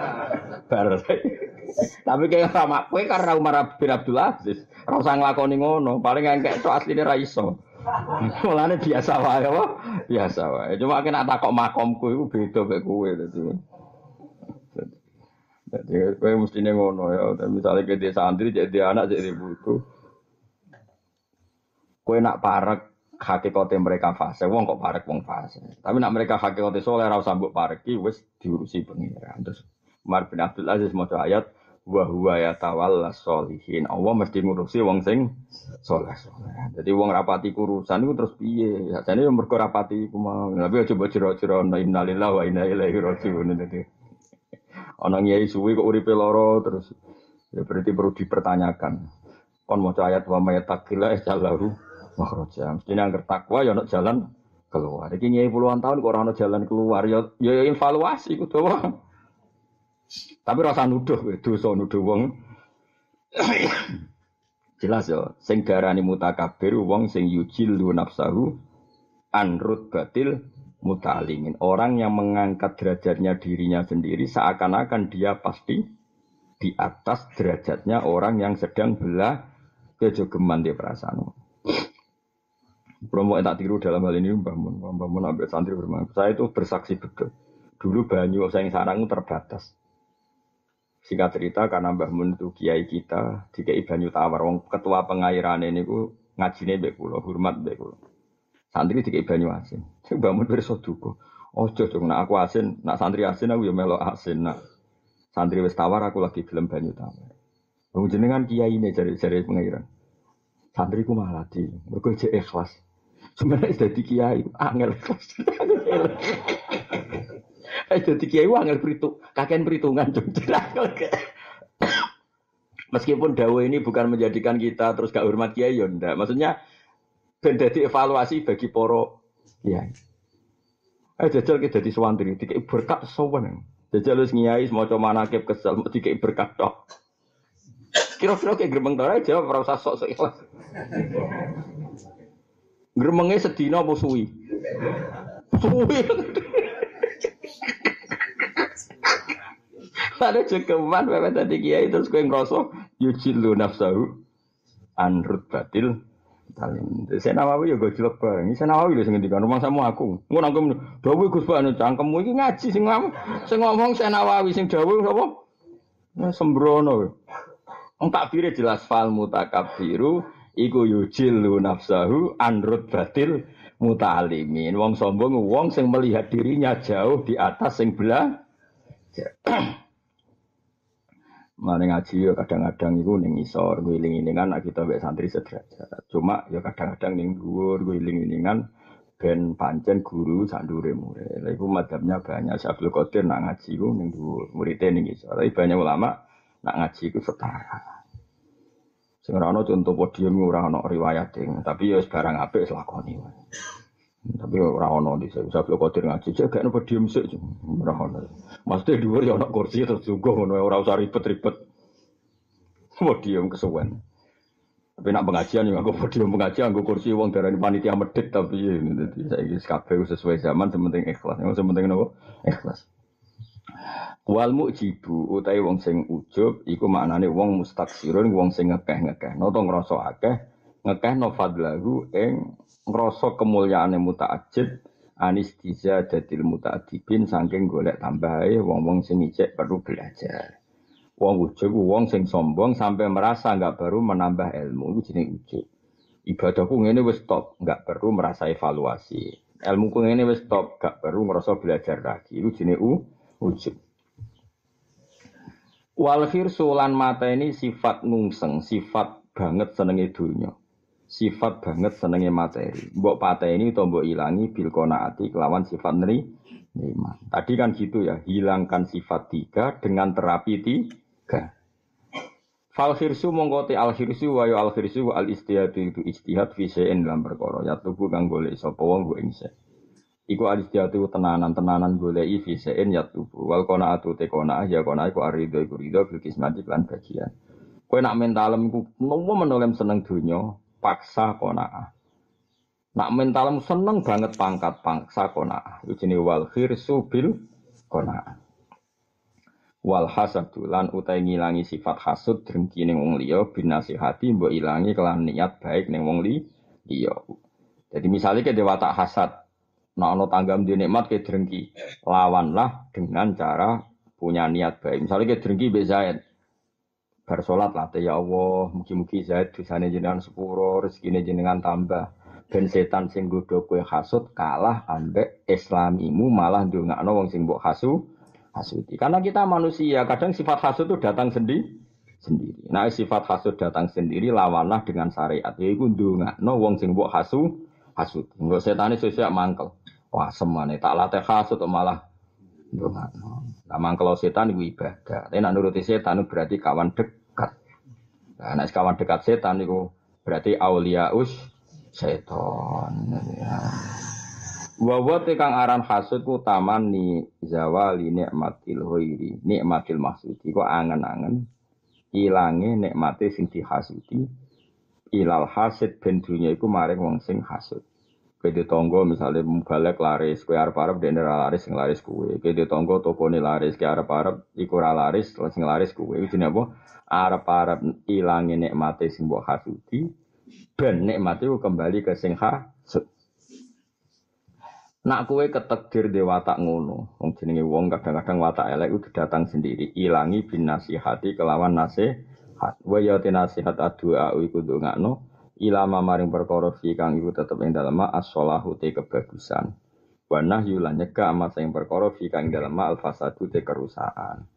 <laughs> Bar. Tapi kayak sama kowe karena Umar bin Abdul Aziz, ora usah nglakoni ngono, paling engkek tok asline ra iso. <laughs> Mulane biasa wae apa? Biasa wae. Cuma kena takok makomku iku beda mek kowe dadi. Jadi kowe mestine ngono ya, misalnya ke desa santri jadi anak jadi butuh. Kowe nak parek hakikate mereka fase, wong kok parek wong fase. Tapi nak mereka hakikate soleh ora usah mbok pareki wis diurusi pengiran. Terus Umar bin Abdul Aziz maca ayat wa huwa yatawalla sholihin. Allah mesti ngurusi wong sing soleh soleh. Jadi wong rapati kurusan itu terus piye? Sajane yang mergo rapati iku mau. Tapi aja mbok jero-jero innalillahi wa inna ilaihi rajiun. Dadi ana ngiyai suwi kok uripe lara terus ya berarti perlu dipertanyakan. Kon maca ayat wa mayataqilla jalahu makhraja. Mesti angker takwa ya ono jalan keluar. Iki nyai puluhan tahun kok ora ono jalan keluar ya ya evaluasi kudu wae. Tapi rasa nuduh dosa nuduh wong. <coughs> Jelas ya, sing darani mutakabir wong sing yujilu nafsahu anrut batil mutalimin. Orang yang mengangkat derajatnya dirinya sendiri seakan-akan dia pasti di atas derajatnya orang yang sedang belah kejogeman di perasaan. Promo tak tiru dalam hal ini Mbah Mun, Mbah Mun ambil santri bermain. Saya itu bersaksi betul. Dulu banyu saya yang sarang terbatas. Singkat cerita karena Mbah Mun itu kiai kita, dikai banyu tawar. Wong ketua pengairan ini ku ngajine mbek kula, hormat mbek kula. Santri dikai banyu asin. <laughs> Mbah Mun pirsa duka. Ojo dong, nak aku asin, nak santri asin aku ya melok asin. Nak santri wis tawar aku lagi film banyu tawar. Wong jenengan kiai ini jari-jari pengairan. Santriku malah di, mergo ikhlas. Sebenarnya jadi kiai, angel. Jadi kiai angel beritung, kakek perhitungan Meskipun dawa ini bukan menjadikan kita terus gak hormat kiai ya ndak. Maksudnya ben evaluasi bagi poro kiai. Eh jajal kita jadi suwantri, dikai berkat sowan. Jajal wis semua manakib kesel, dikai berkat tok. Kira-kira kayak gerbang tora jawab ora sok-sok ikhlas. Gremenge sedina apa suwi? Suwi. Ada cekeman pepe tadi kiai terus kowe ngrasa yujilu nafsahu anrut batil talim. Saya nawawi ya gojlok bareng. Saya nawawi lho sing ngendikan rumah sama aku. Ngono aku dawuh Gus Pak anu cangkemmu iki ngaji sing ngomong sing ngomong saya nawawi sing dawuh sapa? Nah sembrono. Wong takbire jelas fal mutakabbiru iku yujilu nafsahu anrut batil mutalimin. Wong sombong wong sing melihat dirinya jauh di atas sing belah. <clears throat> Mana ngaji ya kadang-kadang itu ning isor guling-ilingan nak kita santri sederajat. Cuma ya kadang-kadang ning dhuwur guling-ilingan ben pancen guru sak ndure murid. Lha iku madhabnya banyak Syaikhul Qadir nak ngaji ku ning dhuwur, muridé ning isor. Tapi banyak ulama nak ngaji ku setara. Sing ora ana contoh podium ora ana riwayat tapi ya barang apik lakoni wae. Tapi ora ana di saya bisa kotir ngaji cek gak podium sik ora ana. Mesti dhuwur ya ana kursi terus juga ngono ora usah ribet-ribet. Podium kesuwen. Tapi nak pengajian ya aku podium pengajian aku kursi wong darani panitia medit tapi dadi saiki kabeh sesuai zaman sementing ikhlas. Yang sementing nopo? Ikhlas. Wal mujibu utai wong sing ujub iku maknane wong mustaksirun wong sing ngekeh-ngekeh. Noto ngrasa akeh ngekeh no fadlahu ing ngrasa kemuliaane mutaajib anis tiza dadil mutaadibin saking golek tambahe wong-wong sing ijek perlu belajar. Wong ujub wong sing sombong sampai merasa nggak perlu menambah ilmu iku jeneng ujub. Ibadahku ngene wis nggak perlu merasa evaluasi. Ilmuku ngene wis top, nggak perlu ngerasa belajar lagi. Iku jeneng ujub. Wal khirsu mata ini sifat nungseng, sifat banget senenge dunya. sifat banget senenge materi. Mbok pateni utawa mbok ilangi bil qanaati kelawan sifat neri nikmat. Tadi kan gitu ya, hilangkan sifat tiga dengan terapi tiga. Fal khirsu mongkote al khirsu wa al khirsu al istihad itu istihad fi dalam perkara ya tubuh kang golek sapa wong ing Iku al istihad itu tenanan-tenanan goleki fi ya tubuh wal qanaatu te qanaah ya qanaah iku arido iku rido bil kismati lan bagian. Kowe nak mentalem iku nopo menolem seneng donya paksa qanaah. Nak mentalem seneng banget pangkat paksa qanaah. Iku wal khirsu bil qanaah wal hasadu lan utai ngilangi sifat hasud drengki ning wong liya binasihati mbok ilangi kelan niat baik ning wong liya. Jadi misalnya ke dewa tak hasad, nah ono tanggam di nikmat ke drengki, lawanlah dengan cara punya niat baik. Misalnya ke drengki be Zaid, bersolat lah ya Allah, mugi-mugi Zaid dosane jenengan sepuro, rezekine jenengan tambah. Ben setan sing godho kowe hasud kalah ambek islamimu malah ndongakno wong sing mbok hasu hasuti. Karena kita manusia, kadang sifat hasud itu datang sendiri. sendiri. Nah, sifat hasud datang sendiri lawanlah dengan syariat. Yaiku no wong sing mbok hasu hasud. Engko setane sesuk mangkel. Wah, semane tak latih hasud malah ndongakno. Lah mangkel setan iku ibadah. Tapi nak nuruti setan berarti kawan dekat. Nah, nek kawan dekat setan itu berarti auliaus setan. Ya. Wawa kang aran hasud ku taman ni zawali nikmatil hoiri nikmatil maksudi kok angen-angen ilange nikmate sing dihasudi ilal hasid ben dunya iku maring wong sing hasud Kede tonggo misalnya mubalek laris, kue arep arep dene laris sing laris kue. Kede tonggo tokone laris, kue arep arep iku laris, sing laris kue. Itu apa? Arep arep ilange nikmate sing mbok hasudi, ben nikmate kembali ke sing hasud. Nak kue ketekdir di watak ngono, wong jenenge wong kadang-kadang watak elek itu datang sendiri, ilangi bin nasihati kelawan nasihat. Wa ya nasihat adua iku ndongakno ilama maring perkara fi kang iku tetep ing dalem as-shalahu te kebagusan. Wa nahyu lan nyegah amat sing perkara fi kang dalem al-fasadu te kerusakan.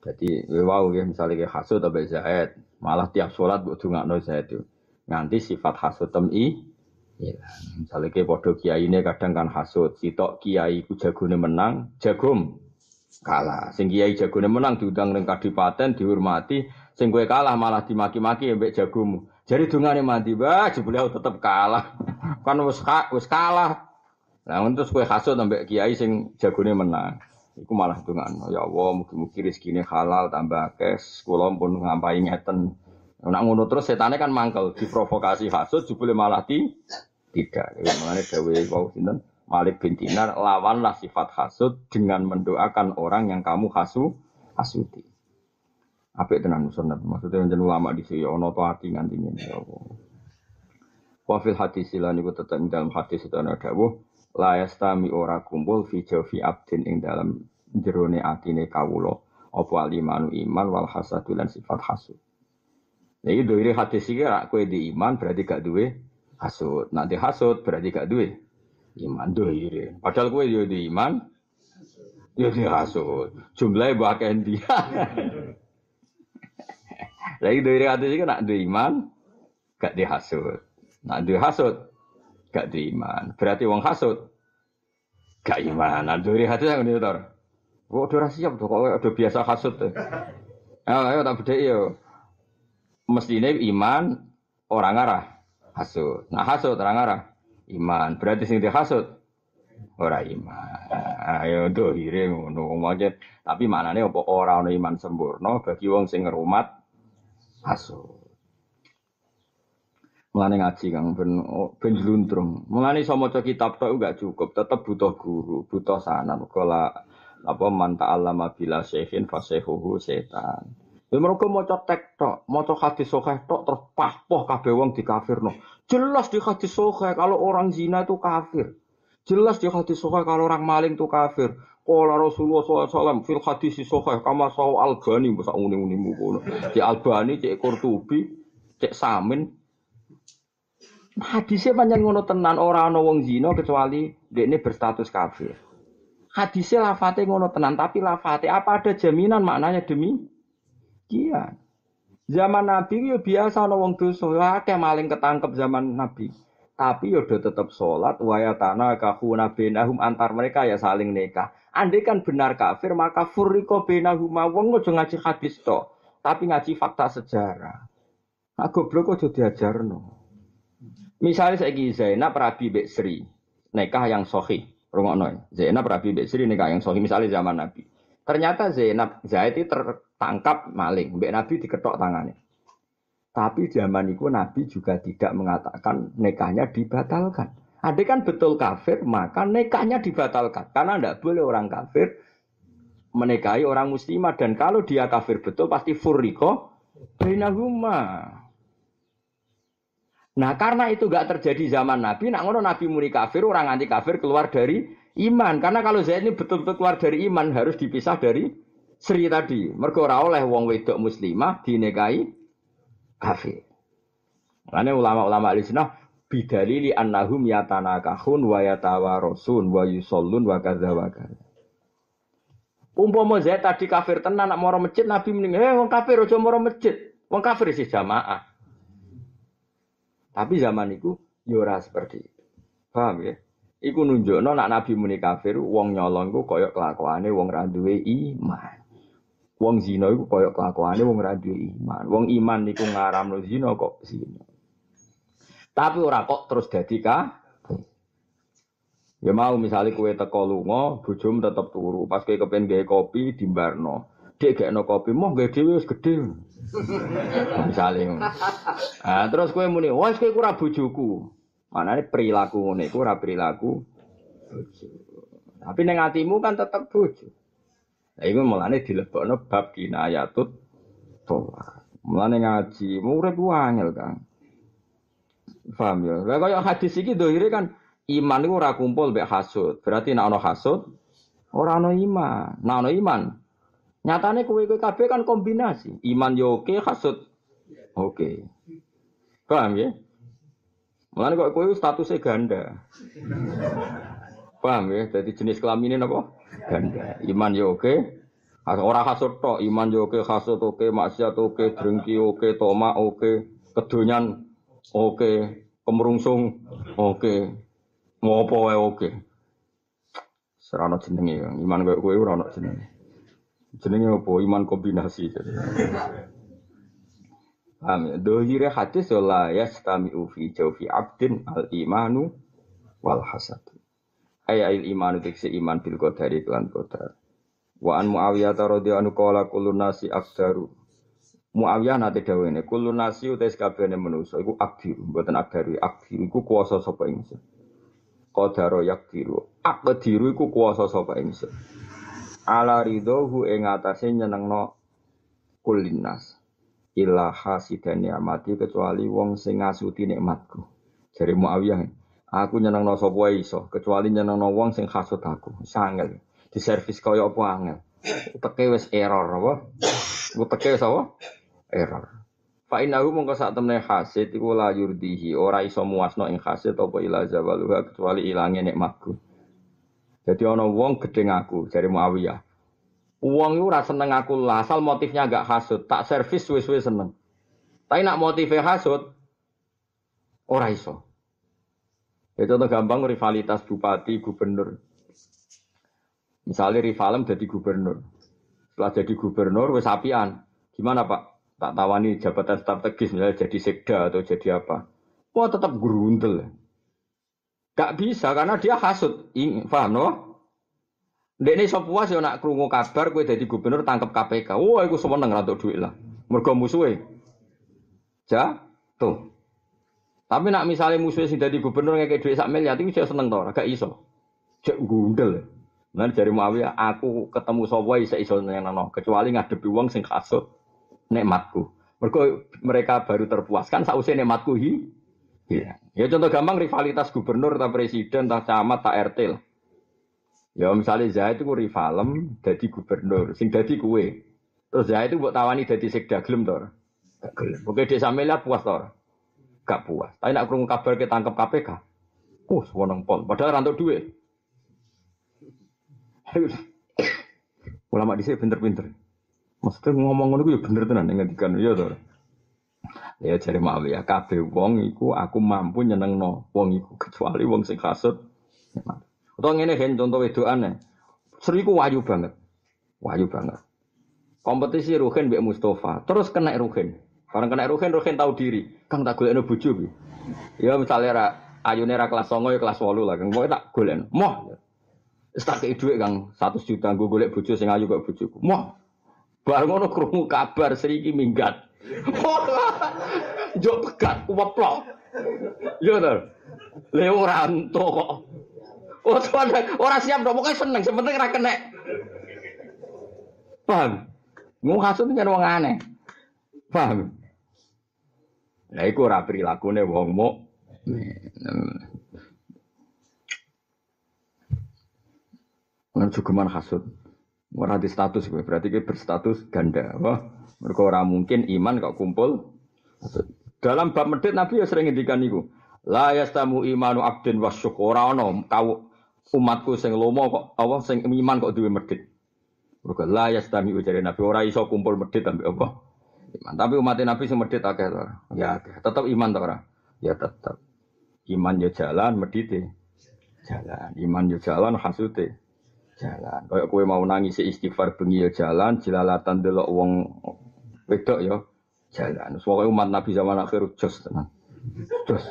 Jadi wow ya misalnya kayak hasud atau zaid, malah tiap sholat buat dongakno zaid itu. Nganti sifat hasud temi Ya, misalnya kayak podo kiai ini kadang kan hasut, sitok kiai ku jagone menang, jagum kalah. Sing kiai jagone menang diundang neng kadipaten dihormati, sing gue kalah malah dimaki-maki mbek jagomu. Jadi dungane mati, bah beliau tetap kalah. <laughs> kan wis wis kalah. Nah, untuk kue hasut ambek kiai sing jagone menang. Iku malah dungan, ya Allah, mugi-mugi rezekine halal tambah kes, kula pun ngampai ngeten. Nak ngono terus setannya kan mangkel, diprovokasi hasud, jebule malah di tidak. Mengenai dawe wau sinten Malik bin Dinar lawanlah sifat hasud dengan mendoakan orang yang kamu hasu hasuti. Apa itu tenan sunat? Maksudnya menjadi ulama di sini ono to hati nganti ini ya Allah. Wafil hadis silan itu tetap dalam hadis itu ada dawuh la yastami ora kumpul fi jawfi abdin ing dalam jerone atine kawulo apa alimanu iman wal hasadu lan sifat hasud. Jadi dari hadis ini rak kue di iman berarti gak duwe hasud. Nanti hasud berarti gak duwe iman doire. Padahal kue yo di iman, yo di hasud. Jumlahnya bahkan dia. <laughs> Lagi dari hadis ini nak duwe iman, gak di hasud. Nak duwe hasud, gak di iman. Berarti wong hasud, gak iman. Nah dari hadis yang ini tor. Kok udah siap tuh, kok udah biasa hasud tuh. Ayo, tak beda yo mestinya iman orang arah hasud. Nah hasud orang arah iman. Berarti sing hasud orang iman. Ayo tuh hire ngono wajet. Tapi maknanya apa orang iman sempurna bagi wong sing ngerumat hasud. Mulane ngaji Kang ben oh, ben jluntrung. Mulane iso maca kitab tok enggak cukup, tetep butuh guru, butuh sanan. Kala apa man ta'allama bila syekhin fasehuhu setan. Ya mereka mau tek tok, mau hadis sahih tok terus pahpoh kabeh wong dikafirno. Jelas di hadis sahih kalau orang zina itu kafir. Jelas di hadis sahih kalau orang maling itu kafir. Kala Rasulullah SAW fil hadis sahih kama sahu albani masa uni-uni kono. Di albani cek Qurtubi, cek Samin. Hadisnya panjang ngono tenan orang ana wong zina kecuali ini berstatus kafir. Hadisnya lafate ngono tenan tapi lafate apa ada jaminan maknanya demi Iya. Zaman Nabi yo biasa ana wong dosa, akeh maling ketangkep zaman Nabi. Tapi yo do tetep salat wa yatana kahuna bainahum antar mereka ya saling nikah. Andai kan benar kafir maka furriqo bainahum wong aja ngaji hadis to, tapi ngaji fakta sejarah. Nah, goblok aja diajarno. Misalnya saya Zainab Rabi Bek Sri, nikah yang sohi, rungokno. Zainab Rabi Bek Sri nikah yang sohi, misalnya zaman Nabi. Ternyata Zainab Zaid tertangkap maling, Mbak Nabi diketok tangannya. Tapi zaman itu Nabi juga tidak mengatakan nekahnya dibatalkan. Ada kan betul kafir, maka nekahnya dibatalkan. Karena tidak boleh orang kafir menikahi orang muslimah. Dan kalau dia kafir betul, pasti furriko bainahuma. Nah karena itu gak terjadi zaman Nabi, nak ngono Nabi muni kafir, orang anti kafir keluar dari iman. Karena kalau Zaid ini betul-betul keluar dari iman harus dipisah dari Sri tadi. Mergo oleh wong wedok muslimah dinikahi kafir. Karena ulama-ulama sunnah bidalili annahum yatanakahun wa yatawarosun wa yusallun wa kadza wa kadza. Umpama Zaid tadi kafir tenan nak moro masjid Nabi mending, "Eh wong kafir aja moro masjid." Wong kafir sih jamaah. Tapi zaman itu yora ya seperti itu. Paham ya? Iku nunjukno nak Nabi muni kafir, wong nyolong ku koyok kelakuane wong ra iman. Wong zina iku koyok kelakuane wong ra iman. Wong iman niku ngaramno zina kok zina. Tapi ora kok terus dadi ka Ya mau misalnya kue teko bujum tetep turu. Pas kue kepen gawe kopi dimbarno. Dek gak no kopi, mau gak dewi gede. Misalnya. Nah, terus kue muni, wah kue kurang bujuku. Mana ini perilaku ngene, kurang perilaku. Tapi neng hatimu kan tetap bojo. Nah, itu mulane dilebokno bab kinayatut tolak. Mulane ngaji, murid wangel kan. Paham ya? Lah kaya hadis iki dohire kan iman itu ora kumpul mbek hasud. Berarti nek ana hasud ora ana iman. Nek iman Nyatane kue kue kafe kan kombinasi. Iman yo oke, hasud oke. Paham ya? Mulane kok kue statusnya ganda. Paham ya? Jadi jenis kelaminnya apa? Ganda. Iman yo oke. Orang hasud tok, iman yo oke, hasud oke, maksiat oke, drengki oke, toma oke, kedonyan oke, kemerungsung oke, ngopo wae oke. Serana jenenge, iman kowe kowe ora jenenge. Jenenge apa? Iman kombinasi. Paham ya? Dohire hadis la yastami'u fi jawfi abdin al imanu wal hasad. Ay il imanu diksi iman bil qadari kelan qadar. Wa an Muawiyah radhiyallahu anhu qala kullu nasi akdaru. Muawiyah nate dawene kullu nasi utais kabehane manusa iku akdiru, mboten akdaru, akdiru iku kuwasa sapa ingsun. Qadaro yakdiru. Akdiru iku kuwasa sapa ingsun ala ridhohu ing atase nyenengno kulinas illa hasidani amati kecuali wong sing ngasuti nikmatku jare Muawiyah aku nyenengno sapa iso kecuali nyenengno wong sing hasud aku. Sangel di servis kaya apa angel? Teke wis error apa? Teke wis apa? Error. Fa innahu mongko sak temne hasid iku la yurdihi. Ora iso muasno ing hasid apa ila zawaluha kecuali ilange nikmatku jadi ono wong gedeng aku dari Muawiyah. Wong itu rasa seneng aku asal motifnya gak hasut, tak servis suwe-suwe seneng. Tapi nak motifnya hasut, ora iso. Ya contoh gampang rivalitas bupati, gubernur. Misalnya rivalem jadi gubernur. Setelah jadi gubernur, wes apian. Gimana pak? Tak tawani jabatan strategis, misalnya jadi sekda atau jadi apa. Wah tetap gerundel. Gak bisa karena dia hasut. Paham no? Dene iso puas ya nak krungu kabar kowe dadi gubernur tangkep KPK. Wah, iku seneng ra duit lah. Mergo. Ja, tuh. Tapi nak misalnya musuhnya sing dadi gubernur ngekek duit sak miliar iku seneng to, gak iso. Cek gundel. Nah dari Muawiyah, aku ketemu sapa iso iso nyenengno, kecuali ngadepi wong sing kasut nikmatku. Mergo mereka baru terpuaskan sausé nikmatku hi. Iya. Ya contoh gampang rivalitas gubernur, tak presiden, tak camat, tak RT. Ya misalnya Zaid itu rivalem jadi gubernur, sing jadi kue. Terus Zaid itu buat tawani jadi sekda gelem tor. Oke desa Mela puas tor. Gak puas. Tapi nak kurung kabar kita tangkap KPK. Uh, sewenang pol. Padahal rantok duit. <coughs> Ulama di sini pinter-pinter. Maksudnya ngomong ngono ya bener tenan ngendikan ya tor. Ya jare Muawiyah, kabeh wong iku aku mampu nyenengno wong iku kecuali wong sing hasud. Utawa ngene gen contoh wedokane. Sri ku wayu banget. Wayu banget. Kompetisi Ruhin mbek Mustafa, terus kena Ruhin. Barang kena Ruhin, Ruhin tahu diri. Kang tak golekno bojo ki. Ya misalnya ra ayune ra kelas 9 ya kelas 8 lah, Kang pokoke tak golek. Moh. Wis tak kei Kang 100 juta nggo golek bojo sing ayu kok bojoku. Moh. Bar ngono krungu kabar Sri iki minggat. <laughs> Jok pegat weplok. Yo to. Le ora entuk kok. Oh, ora siap dong, pokoknya seneng, sebenarnya ora kena. Paham? Mau hasud kan wong aneh. Paham? Nah, iku ora prilakune wong muk. Nang cukuman hasud. Ora di status berarti gue berstatus ganda. Wah, mereka orang mungkin iman kok kumpul. Dalam bab medit Nabi ya sering ngendikan niku. La yastamu imanu abdin wa syukura ono kau umatku sing lomo kok apa sing iman kok duwe medit. Mergo la yastami ujare Nabi ora iso kumpul medit ambek apa? Iman. Tapi umat Nabi sing medit akeh to. Ya tetap iman to ora? Ya tetap. Iman yo jalan medite. Jalan. Iman yo jalan hasute jalan. Kayak kue mau nangis istighfar bengi ya jalan, jilalatan delok wong wedok ya jalan. Soalnya umat Nabi zaman akhir jos tenan. Jos.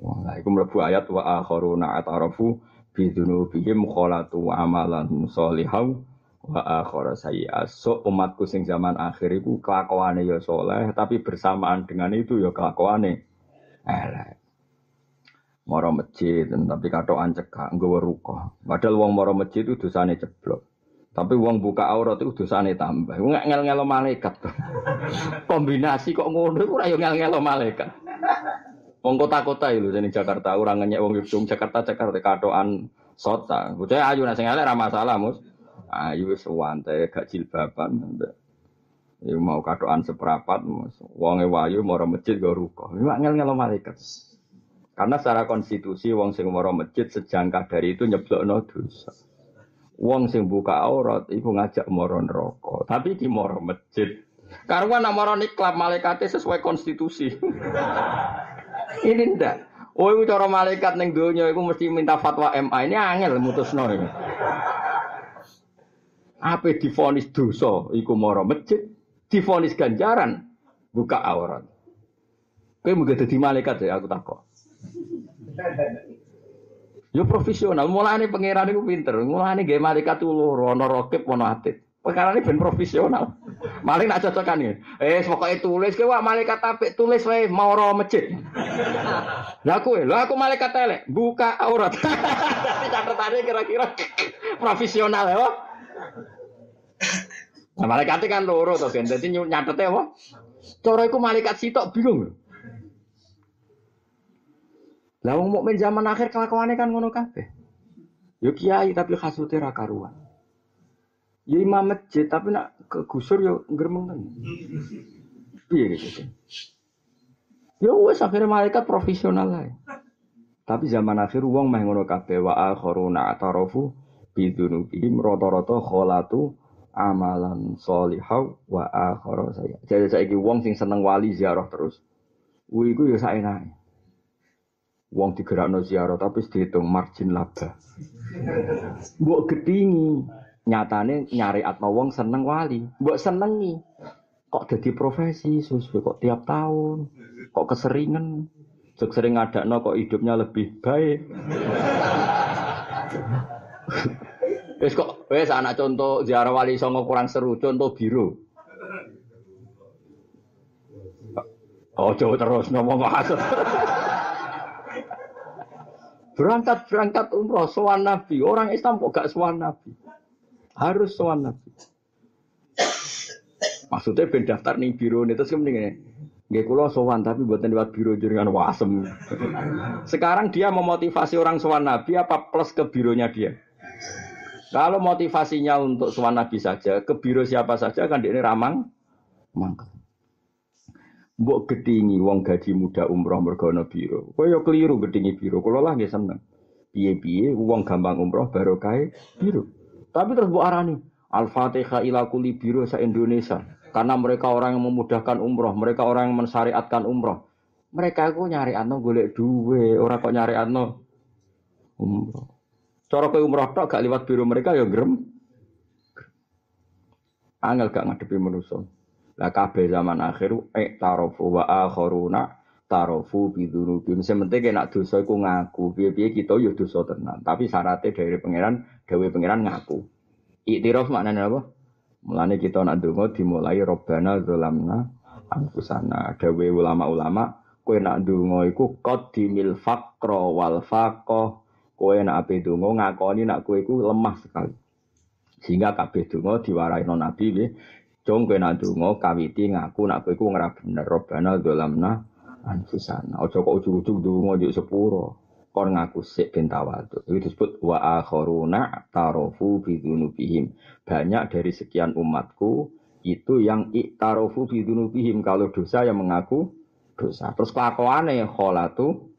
Wah, iku mlebu ayat wa akharuna atarafu bi dzunubihim khalatu amalan sholihan wa akhara sayyi'at. So umatku sing zaman akhir iku kelakuane ya soleh, tapi bersamaan dengan itu ya kelakuane elek. Moro masjid tapi katokan cekak nggawa ruko padahal wong moro masjid itu dosane ceblok tapi wong buka aurat itu dosane tambah. Nggak ngel ngelo malaikat. <laughs> Kombinasi kok ngono iku ora yo ngel ngelo malaikat wong kota-kota itu Jakarta orang ngenyek wong Yogyakarta Jakarta Jakarta katokan sota. Bocah ayu nasi elek ra masalah mus ayu wis gak jilbaban Ya mau katokan seperapat, wonge wayu moro masjid go ruko. Nggak ngel ngelo malaikat. Karena secara konstitusi wong sing moro masjid sejangka dari itu nyeblokno dosa. Wong sing buka aurat iku ngajak moro neraka, tapi di moro masjid. Karena nak moro niklap sesuai konstitusi. <laughs> Ini ndak. Oh, itu cara malaikat ning donya iku mesti minta fatwa MA. Ini angel mutusno. Apa difonis dosa iku moro masjid, difonis ganjaran buka aurat. Kowe mung dadi malaikat ya aku takut. Yo profesional, mulane pangeran iku pinter. Mulane gawe malaikat loro, ana rokib ana atit. Perkara ini ben profesional. <laughs> Maling nak cocokan ya. Eh, pokoknya tulis ke wah malaikat apik tulis wae mau ro masjid. <laughs> Lah aku, lho aku malaikat elek, buka aurat. <laughs> Tapi catatannya kira-kira profesional ya. Nah, malaikat kan loro to, Ben. Dadi nyatete apa? Cara iku malaikat sitok bingung. Lah wong mukmin zaman akhir kelakuannya kan ngono kabeh. Yo kiai tapi kasute ra karuan. Yo imam masjid tapi nak kegusur yo gremeng kan. Piye gitu. Yo wes akhirnya malaikat profesional lah. Tapi zaman akhir wong meh ngono kabeh wa akharuna atarafu bidunubihim rata-rata kholatu amalan solihau wa akhara saya. Jadi saiki wong sing seneng wali ziarah terus. Kuwi iku ya saenake. Wong digerakno ziarah tapi dihitung margin laba. Mbok gedingi, nyatane nyari atma wong seneng wali. Mbok senengi. Kok jadi profesi sesuai kok tiap tahun. Kok keseringan. Jok sering ngadakno kok hidupnya lebih baik. Wes kok wes anak contoh ziarah wali songo kurang seru, contoh biru. Oh, jauh terus ngomong asal. Berangkat berangkat umroh sowan Nabi. Orang Islam kok gak sowan Nabi? Harus sowan Nabi. Maksudnya ben daftar nih biro nih terus kemudian Gak kulo sowan tapi buatan lewat biro jaringan wasem. Sekarang dia memotivasi orang sowan Nabi apa plus ke bironya dia? Kalau motivasinya untuk sowan Nabi saja, ke biro siapa saja kan dia ini ramang, mangkel. Mbok gedingi wong gaji muda umroh mergo ana biro. Kaya keliru gedingi biro. Kula lah nggih seneng. Piye-piye wong gampang umroh barokah biro. Tapi terus mbok arani Al-Fatihah ila kuli biro sa Indonesia. Karena mereka orang yang memudahkan umroh, mereka orang yang mensyariatkan umroh. Mereka itu nyari ano golek duwe, orang kok nyari ano umroh. Cara ke umroh tok gak lewat biru mereka ya gerem. Angel gak ngadepi manusia. Lah kabeh zaman akhir ek tarofu wa akharuna tarofu bidunubim. Sementing nak dosa iku ngaku. Piye-piye kita yo dosa tenan. Tapi syaratnya dari pangeran, dewe pangeran ngaku. Iktiraf maknanya apa? Mulane kita nak donga dimulai robbana zalamna anfusana. Dewe ulama-ulama kowe nak donga iku qaddimil faqra wal faqah. Kowe nak ape donga ngakoni nak kowe iku lemah sekali. Sehingga kabeh donga diwaraino Nabi nggih. Jong kowe nak donga kawiti ngaku nak kowe iku ora bener robbana zalamna anfusana. Aja kok ujug-ujug donga yo sepuro. Kon ngaku sik ben tawadhu. Itu disebut wa akharuna tarofu bidunubihim. Banyak dari sekian umatku itu yang iktarofu bidunubihim. Kalau dosa yang mengaku dosa. Terus kelakuannya yang kholatu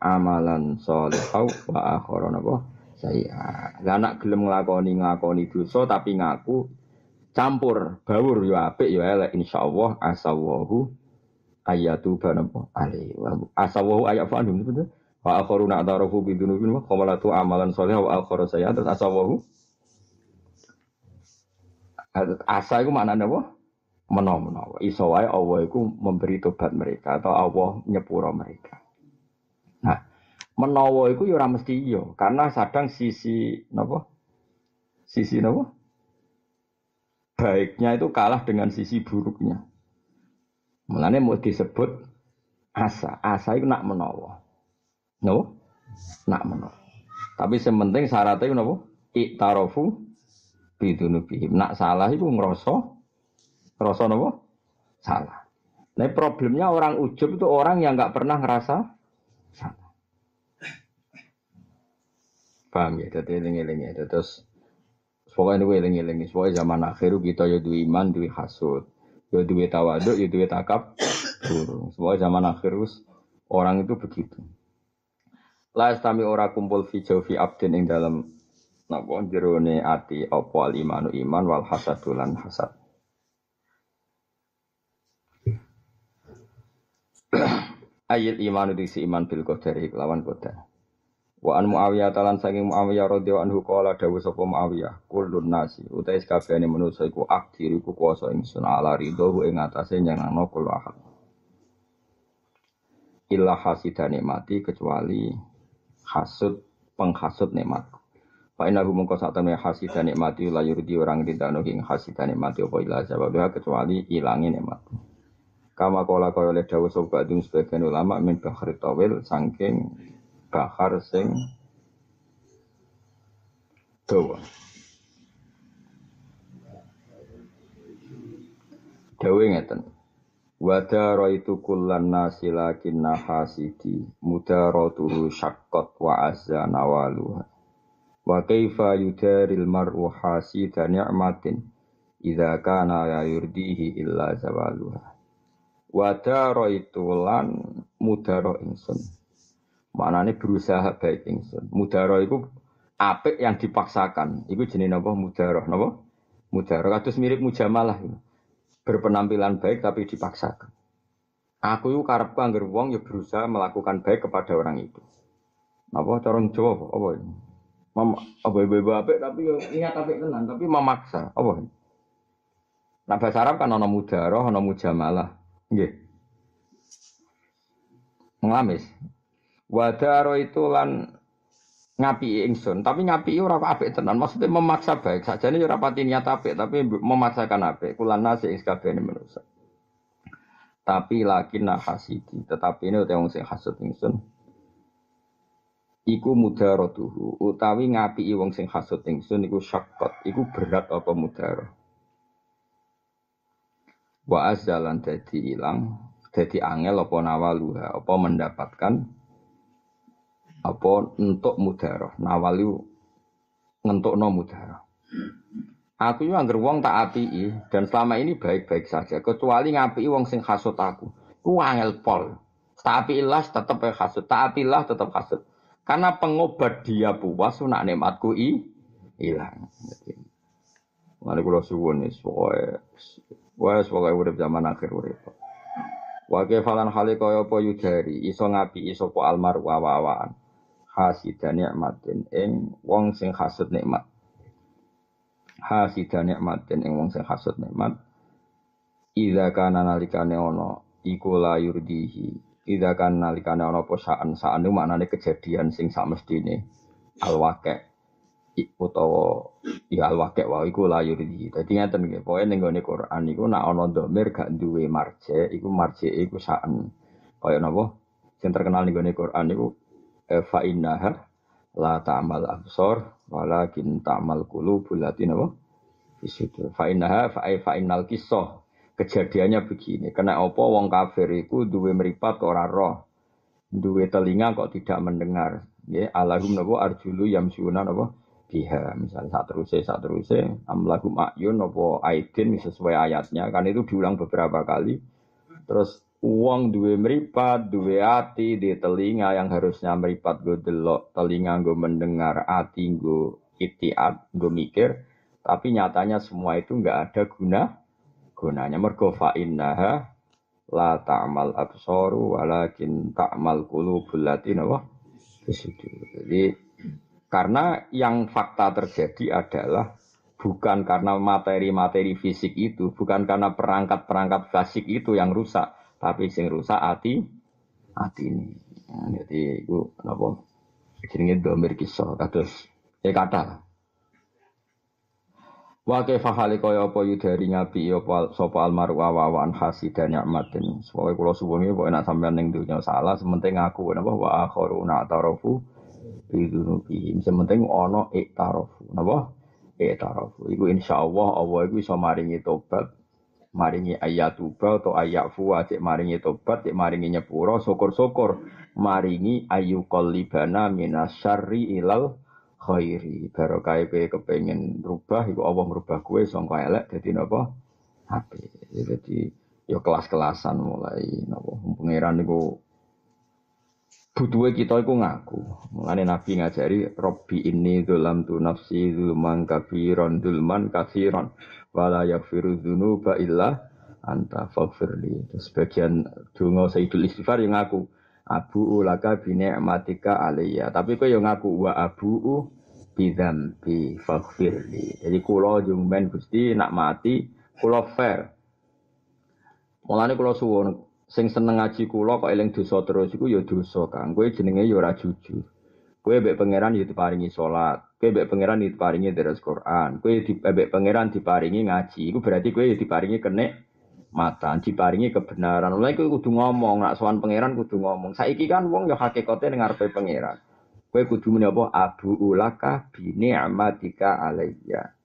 amalan solehau wa akhoron apa saya gak nak gelem nglakoni nglakoni dosa tapi ngaku campur bawur yo apik yo elek. Insyaallah asawahu ayatu banapa ali asawahu ayat fa'andum betul? Wa akharuna atarafu bi dzunubin wa qamalatu amalan soleh wa akhara saya terus asawahu asa itu maknanya apa? menawa-menawa. Iso wae Allah memberi tobat mereka atau Allah nyepuro mereka. Menawa iku ya ora mesti iya, karena sadang sisi napa? Sisi napa? Baiknya itu kalah dengan sisi buruknya. Mulane mau disebut asa. Asa itu nak menawa. No? Nak menawa. Tapi sementing syaratnya napa? Iktarafu bidunubihim. Nak salah itu ngerasa Ngerasa nopo? Salah. Nah problemnya orang ujub itu orang yang nggak pernah ngerasa salah. Paham ya? Jadi eling-eling ya. Terus pokoknya ini eling-eling. Pokoknya zaman akhir kita ya duwe iman, duwe hasud. Ya duwe tawaduk, ya duwe takab. Pokoknya zaman akhir orang itu begitu. La istami ora kumpul fi jaufi abdin ing dalam napa jerone ati apa al imanu iman wal hasadulan hasad. Ayat iman itu si iman bil qadari lawan qadar. Wa an Muawiyah talan saking Muawiyah radhiyallahu anhu qala dawu sapa Muawiyah kullun nasi utai sakabehane manusa iku aktir iku kuwasa ingsun ala ridho ing atase nyenengno kula ahad. Illa hasidane mati kecuali hasud penghasud nikmat. Fa inna hum mongko sak temene hasidane mati la yurdi orang ridano ing hasidane mati apa ila sebabnya kecuali ilangi nikmat. Kama kola kaya oleh sobat dum sebagian ulama min bahari tawil sangking bahar sing dawa. Dawa ngeten. Wadara itu kullan nasi lakin nahasidi mudaratuhu syakkot wa azza nawaluha. Wa kaifa yudaril mar'u hasida ni'matin idza kana la yurdihi illa zawaluha. Wadaro itu lan mudaro ingsun. Maknanya berusaha baik ingsun. Mudaro itu apik yang dipaksakan. Itu jenis apa? Mudaro. Apa? Mudaro. Kados mirip mujamalah. Berpenampilan baik tapi dipaksakan. Aku itu karep angger wong ya berusaha melakukan baik kepada orang itu. Apa cara Jawa apa? Ini? Mama, apa ibu-ibu apik tapi ya niat apik tenan tapi memaksa. Apa? Nah bahasa Arab kan ana mudaro, mujamalah. Nggih. Ngamis. Wadaro itu lan ngapi ingsun, tapi ngapi ora apik tenan. Maksudnya memaksa baik saja ini ora pati niat apik, tapi memaksakan apik. Kulan nasi ing kabehane manusa. Tapi laki hasidi, tetapi ini wong sing hasud ingsun. Iku mudarotuhu, utawi ngapi wong sing hasud ingsun iku syakot, iku berat apa mudaro wa azalan dadi ilang dadi angel apa nawaluha apa mendapatkan apa untuk mudaroh nawalu ngentukno mudaroh aku yo angger wong tak api dan selama ini baik-baik saja kecuali ngapi wong sing hasut aku. Ku angel pol. Tak api ilas tetep hasut tak api lah tetep hasut. Karena pengobat dia puas nak nikmatku i hilang Mane kula suwun wis pokoke Wes pokoke urip zaman akhir urip. Wa falan hale kaya apa yudari iso ngapi iso po almar wawaan. Hasidan nikmatin ing wong sing hasud nikmat. Hasidan nikmatin ing wong sing hasud nikmat. Idza kana nalikane ana iku la yurdihi. Idza kana nalikane ana apa saan saan itu maknane kejadian sing samestine alwake utawa ya alwake wa iku la yurdi. Dadi ngaten nggih, pokoke ning gone Quran iku nek ana dhamir gak duwe marje, iku marje iku saan. Kaya napa? Sing terkenal ning gone Quran iku e, fa innaha la ta'mal absor walakin ta'mal qulubul lati napa? Di situ. Fa innaha fa fa innal kisah. Kejadiannya begini, kena apa wong kafir iku duwe meripat ora roh. Duwe telinga kok tidak mendengar. Ya, alahum napa arjulu yamsuna napa? biha misalnya saat terusnya saat terusnya amlakum ayun nopo aidin sesuai ayatnya kan itu diulang beberapa kali terus uang dua meripat dua hati di telinga yang harusnya meripat gue delok telinga gue mendengar hati gue itiat gue mikir. Tapi nyatanya semua itu nggak ada guna gunanya mergo fa innaha la ta'mal absaru walakin ta'mal qulubul latin apa jadi karena yang fakta terjadi adalah bukan karena materi-materi fisik itu, bukan karena perangkat-perangkat fisik itu yang rusak, tapi sing rusak hati hati ini. Nah, jadi itu apa? Jenenge domir kisah kados eh kata. Wa kaifa hale kaya apa yudari ngapi apa sapa almaru wawan hasidan nikmatin. Pokoke kula suwun iki pokoke nek sampean ning dunya salah sementing aku napa wa akharuna tarafu bidunubihim. Sementing ana iktarofu. Napa? Iktarofu. Iku insyaallah Allah iku iso maringi tobat, maringi ayat tuba atau ayat fu cek maringi tobat, cek maringi nyepuro, syukur-syukur maringi ayu qalibana minasyarri ilal khairi. Barokah kowe kepengin rubah iku Allah merubah kowe sangka elek dadi napa? Apik. Jadi yo kelas-kelasan mulai napa pangeran niku butuhe kita iku ngaku. Mulane Nabi ngajari Robbi ini dalam tu nafsi zulman kafiron zulman kafiron wala yaghfiru dzunuba illa anta faghfirli. Terus bagian donga Sayyidul Istighfar yang ngaku Abu ulaka bi ni'matika alayya. Tapi kok yang ngaku wa abu bidzambi faghfirli. Jadi kula jung ben Gusti nak mati kula fair. Mulane kula suwun sing seneng ngaji kula kok eling dosa terus iku ya dosa Kang. Kowe jenenge ya ora jujur. Kowe mbek pangeran ya diparingi salat. Kowe mbek pangeran diparingi deres Quran. Kowe di mbek pangeran diparingi ngaji. Iku berarti kowe ya diparingi kenek mata, diparingi kebenaran. Oleh kowe kudu ngomong, nak sowan pangeran kudu ngomong. Saiki kan wong ya hakikate ning ngarepe pangeran. Kowe kudu muni apa? Abu ulaka bi ni'matika alayya.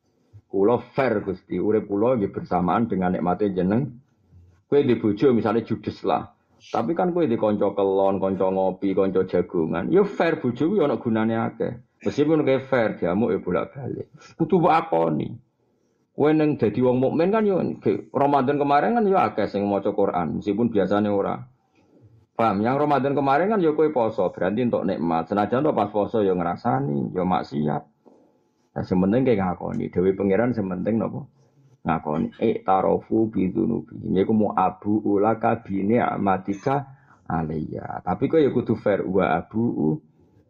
Kula fair Gusti, urip kula nggih bersamaan dengan nikmate jeneng Kue di bojo misalnya judes lah. Tapi kan kue di konco kelon, konco ngopi, konco jagungan. Ya fair bojo ya ana gunane akeh. Meskipun kayak fair jamu ya bolak-balik. Kudu mbok nih. Kue neng jadi wong mukmin kan yo Ramadan kemarin kan yo akeh sing maca Quran, meskipun biasanya ora. Paham? Yang Ramadan kemarin kan yo kue poso, berarti untuk nikmat. Senajan to pas poso yo ngerasani, yo maksiat. Nah, sementing kayak ngakoni, Dewi Pangeran sementing nopo ngakoni e tarofu bidunubi ini aku mau abu ulaka bini amatika alayya tapi kok ya kudu fair wa abu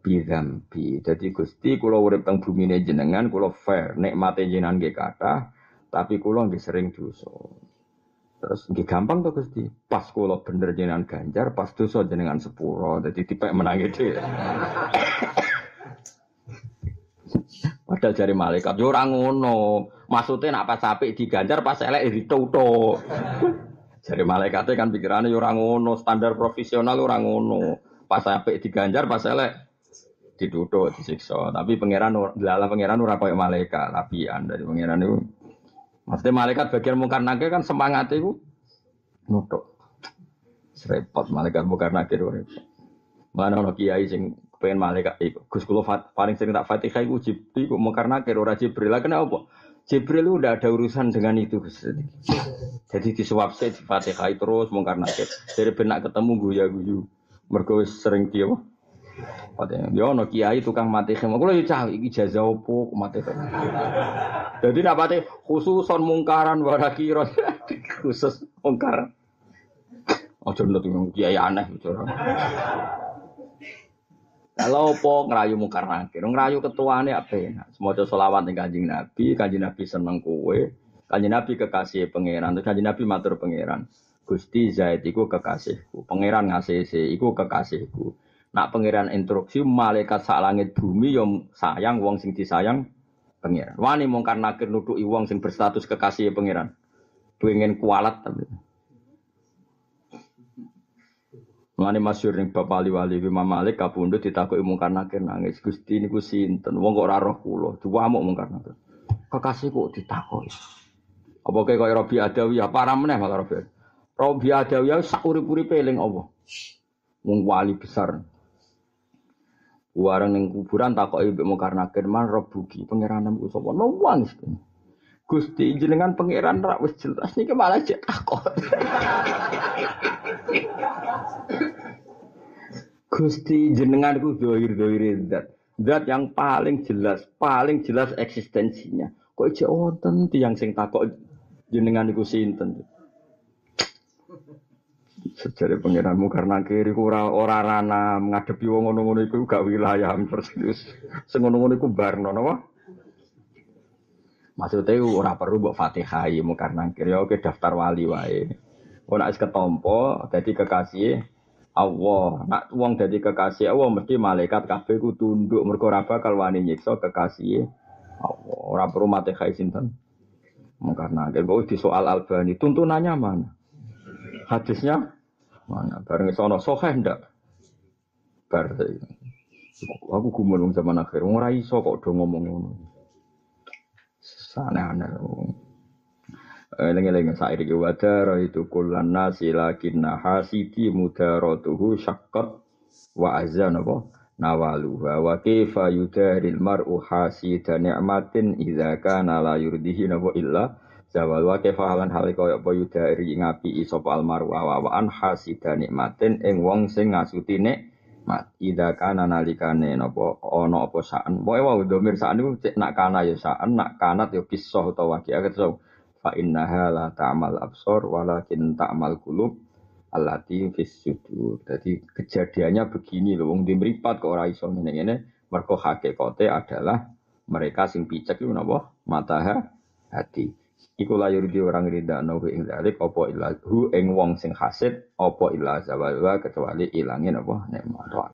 bidambi jadi gusti kulo urip teng bumi ini jenengan kulo fair. Nikmate jenengan ge kata tapi kulo nggih sering dosa. Terus nggih gampang tuh gusti. Pas kulo bener jenengan ganjar pas dosa jenengan sepuro. Jadi tipe menang itu <laughs> Padahal jari malaikat yo ora ngono. Maksudnya nak pas apik diganjar pas elek dituto. <laughs> Jari malaikatnya kan pikirannya yo ora ngono, standar profesional ora ngono. Pas apik diganjar pas elek dituto disiksa. Tapi pangeran dalam pangeran ora koyo malaikat, lapian dari pangeran itu. Maksudnya malaikat bagian mungkar nakir kan semangat itu nutuk. Serepot malaikat mungkar nakir repot. Mana ono kiai sing pengen malaikat iku. Gus kula paling sering tak Fatihah iku Jibril iku mungkar nakir ora Jibril. Lah kenapa? Jibril udah ada urusan dengan itu Gus. Jadi disuap saya di Fatihah terus mungkar nakir. Dari benak ketemu guya guyu. Mergo sering dia Katanya, yo no kiai tukang mati khimah. Kulo yo cah iki jazah opo mati khimah. Jadi nak pati khususon mungkaran warakiron <laughs> khusus mungkaran. Ojo nut kiai aneh bicara. Kalau opo ngerayu mungkar nakir, ngerayu ketuane apa ya? Semoga selawat nih kanjeng Nabi, kanjeng Nabi seneng kue, kanjeng Nabi kekasih pangeran, kanjeng Nabi matur pangeran. Gusti Zaid iku kekasihku, pangeran ngasih iku kekasihku. Nak pangeran instruksi malaikat sak langit bumi yang sayang wong sing disayang pangeran. Wani mungkar nakir nuduki wong sing berstatus kekasih pangeran. Pengen kualat tapi. Mane masyhur ning Bapak Ali Wali Imam Malik kapundhut ditakoki mungkar nakir nangis. Gusti niku sinten? Wong kok ora roh kula. Diwamuk mungkar nakir. Kekasih kok ditakoki. Apa kaya Robi Adawi ya para meneh malah Robi. Robi Adawi sak urip-uripe eling Allah. Wong wali besar. Warang ning kuburan takoki mbek Mungkar Nakir man rebuki pangeran ku sapa? One. Gusti jenengan pangeran ra wis jelas niki malah cek takok. <laughs> Gusti jenengan ku dohir dohir zat. Zat yang paling jelas, paling jelas eksistensinya. Kok cek wonten tiyang sing takok jenengan iku sinten? Sejarah pangeranmu karena kiri ora ora rana menghadapi wong ngono-ngono iku gak wilayah persis. Sing ngono-ngono iku barno napa? Maksudnya ora perlu mbok Fatihah ya karena kiri oke daftar wali wae. Ora wis ketompo dadi kekasih Allah. Nak wong dadi kekasih Allah mesti malaikat kabeh ku tunduk mergo ora bakal wani nyiksa kekasih Allah. Ora perlu Fatihah sinten. Karena kiri di soal Albani tuntunannya mana? Hadisnya Mana bareng sono sohe ndak? Bar aku gumun wong zaman akhir. Ora iso kok do ngomong ngono. Sana-ana. Eleng-eleng sair iki wadara itu kullan nasi lakinna hasidi mudaratuhu syaqqat wa azan apa nawalu wa kaifa yudaril mar'u hasida ni'matin idza kana la yurdihi napa illa Zawal wa kefahalan hal kaya apa yudari ngapi sapa almaru awaan hasida nikmatin ing wong sing ngasuti nikmat. Ida kana nalikane napa ana apa saan. Pokoke wae domir saan iku cek nak kana ya saan, nak kanat ya kisah utawa waqiah ketso. Fa innaha la ta'mal absor walakin ta'mal qulub allati fis sudur. Jadi kejadiannya begini loh, wong di mripat kok ora iso ngene-ngene, mergo hakikate adalah mereka sing picek iku napa? Mata hati. Iku layur di orang rida nahu ing dalik opo ilah hu ing wong sing hasid opo ilah zawalwa kecuali ilangin opo nikmat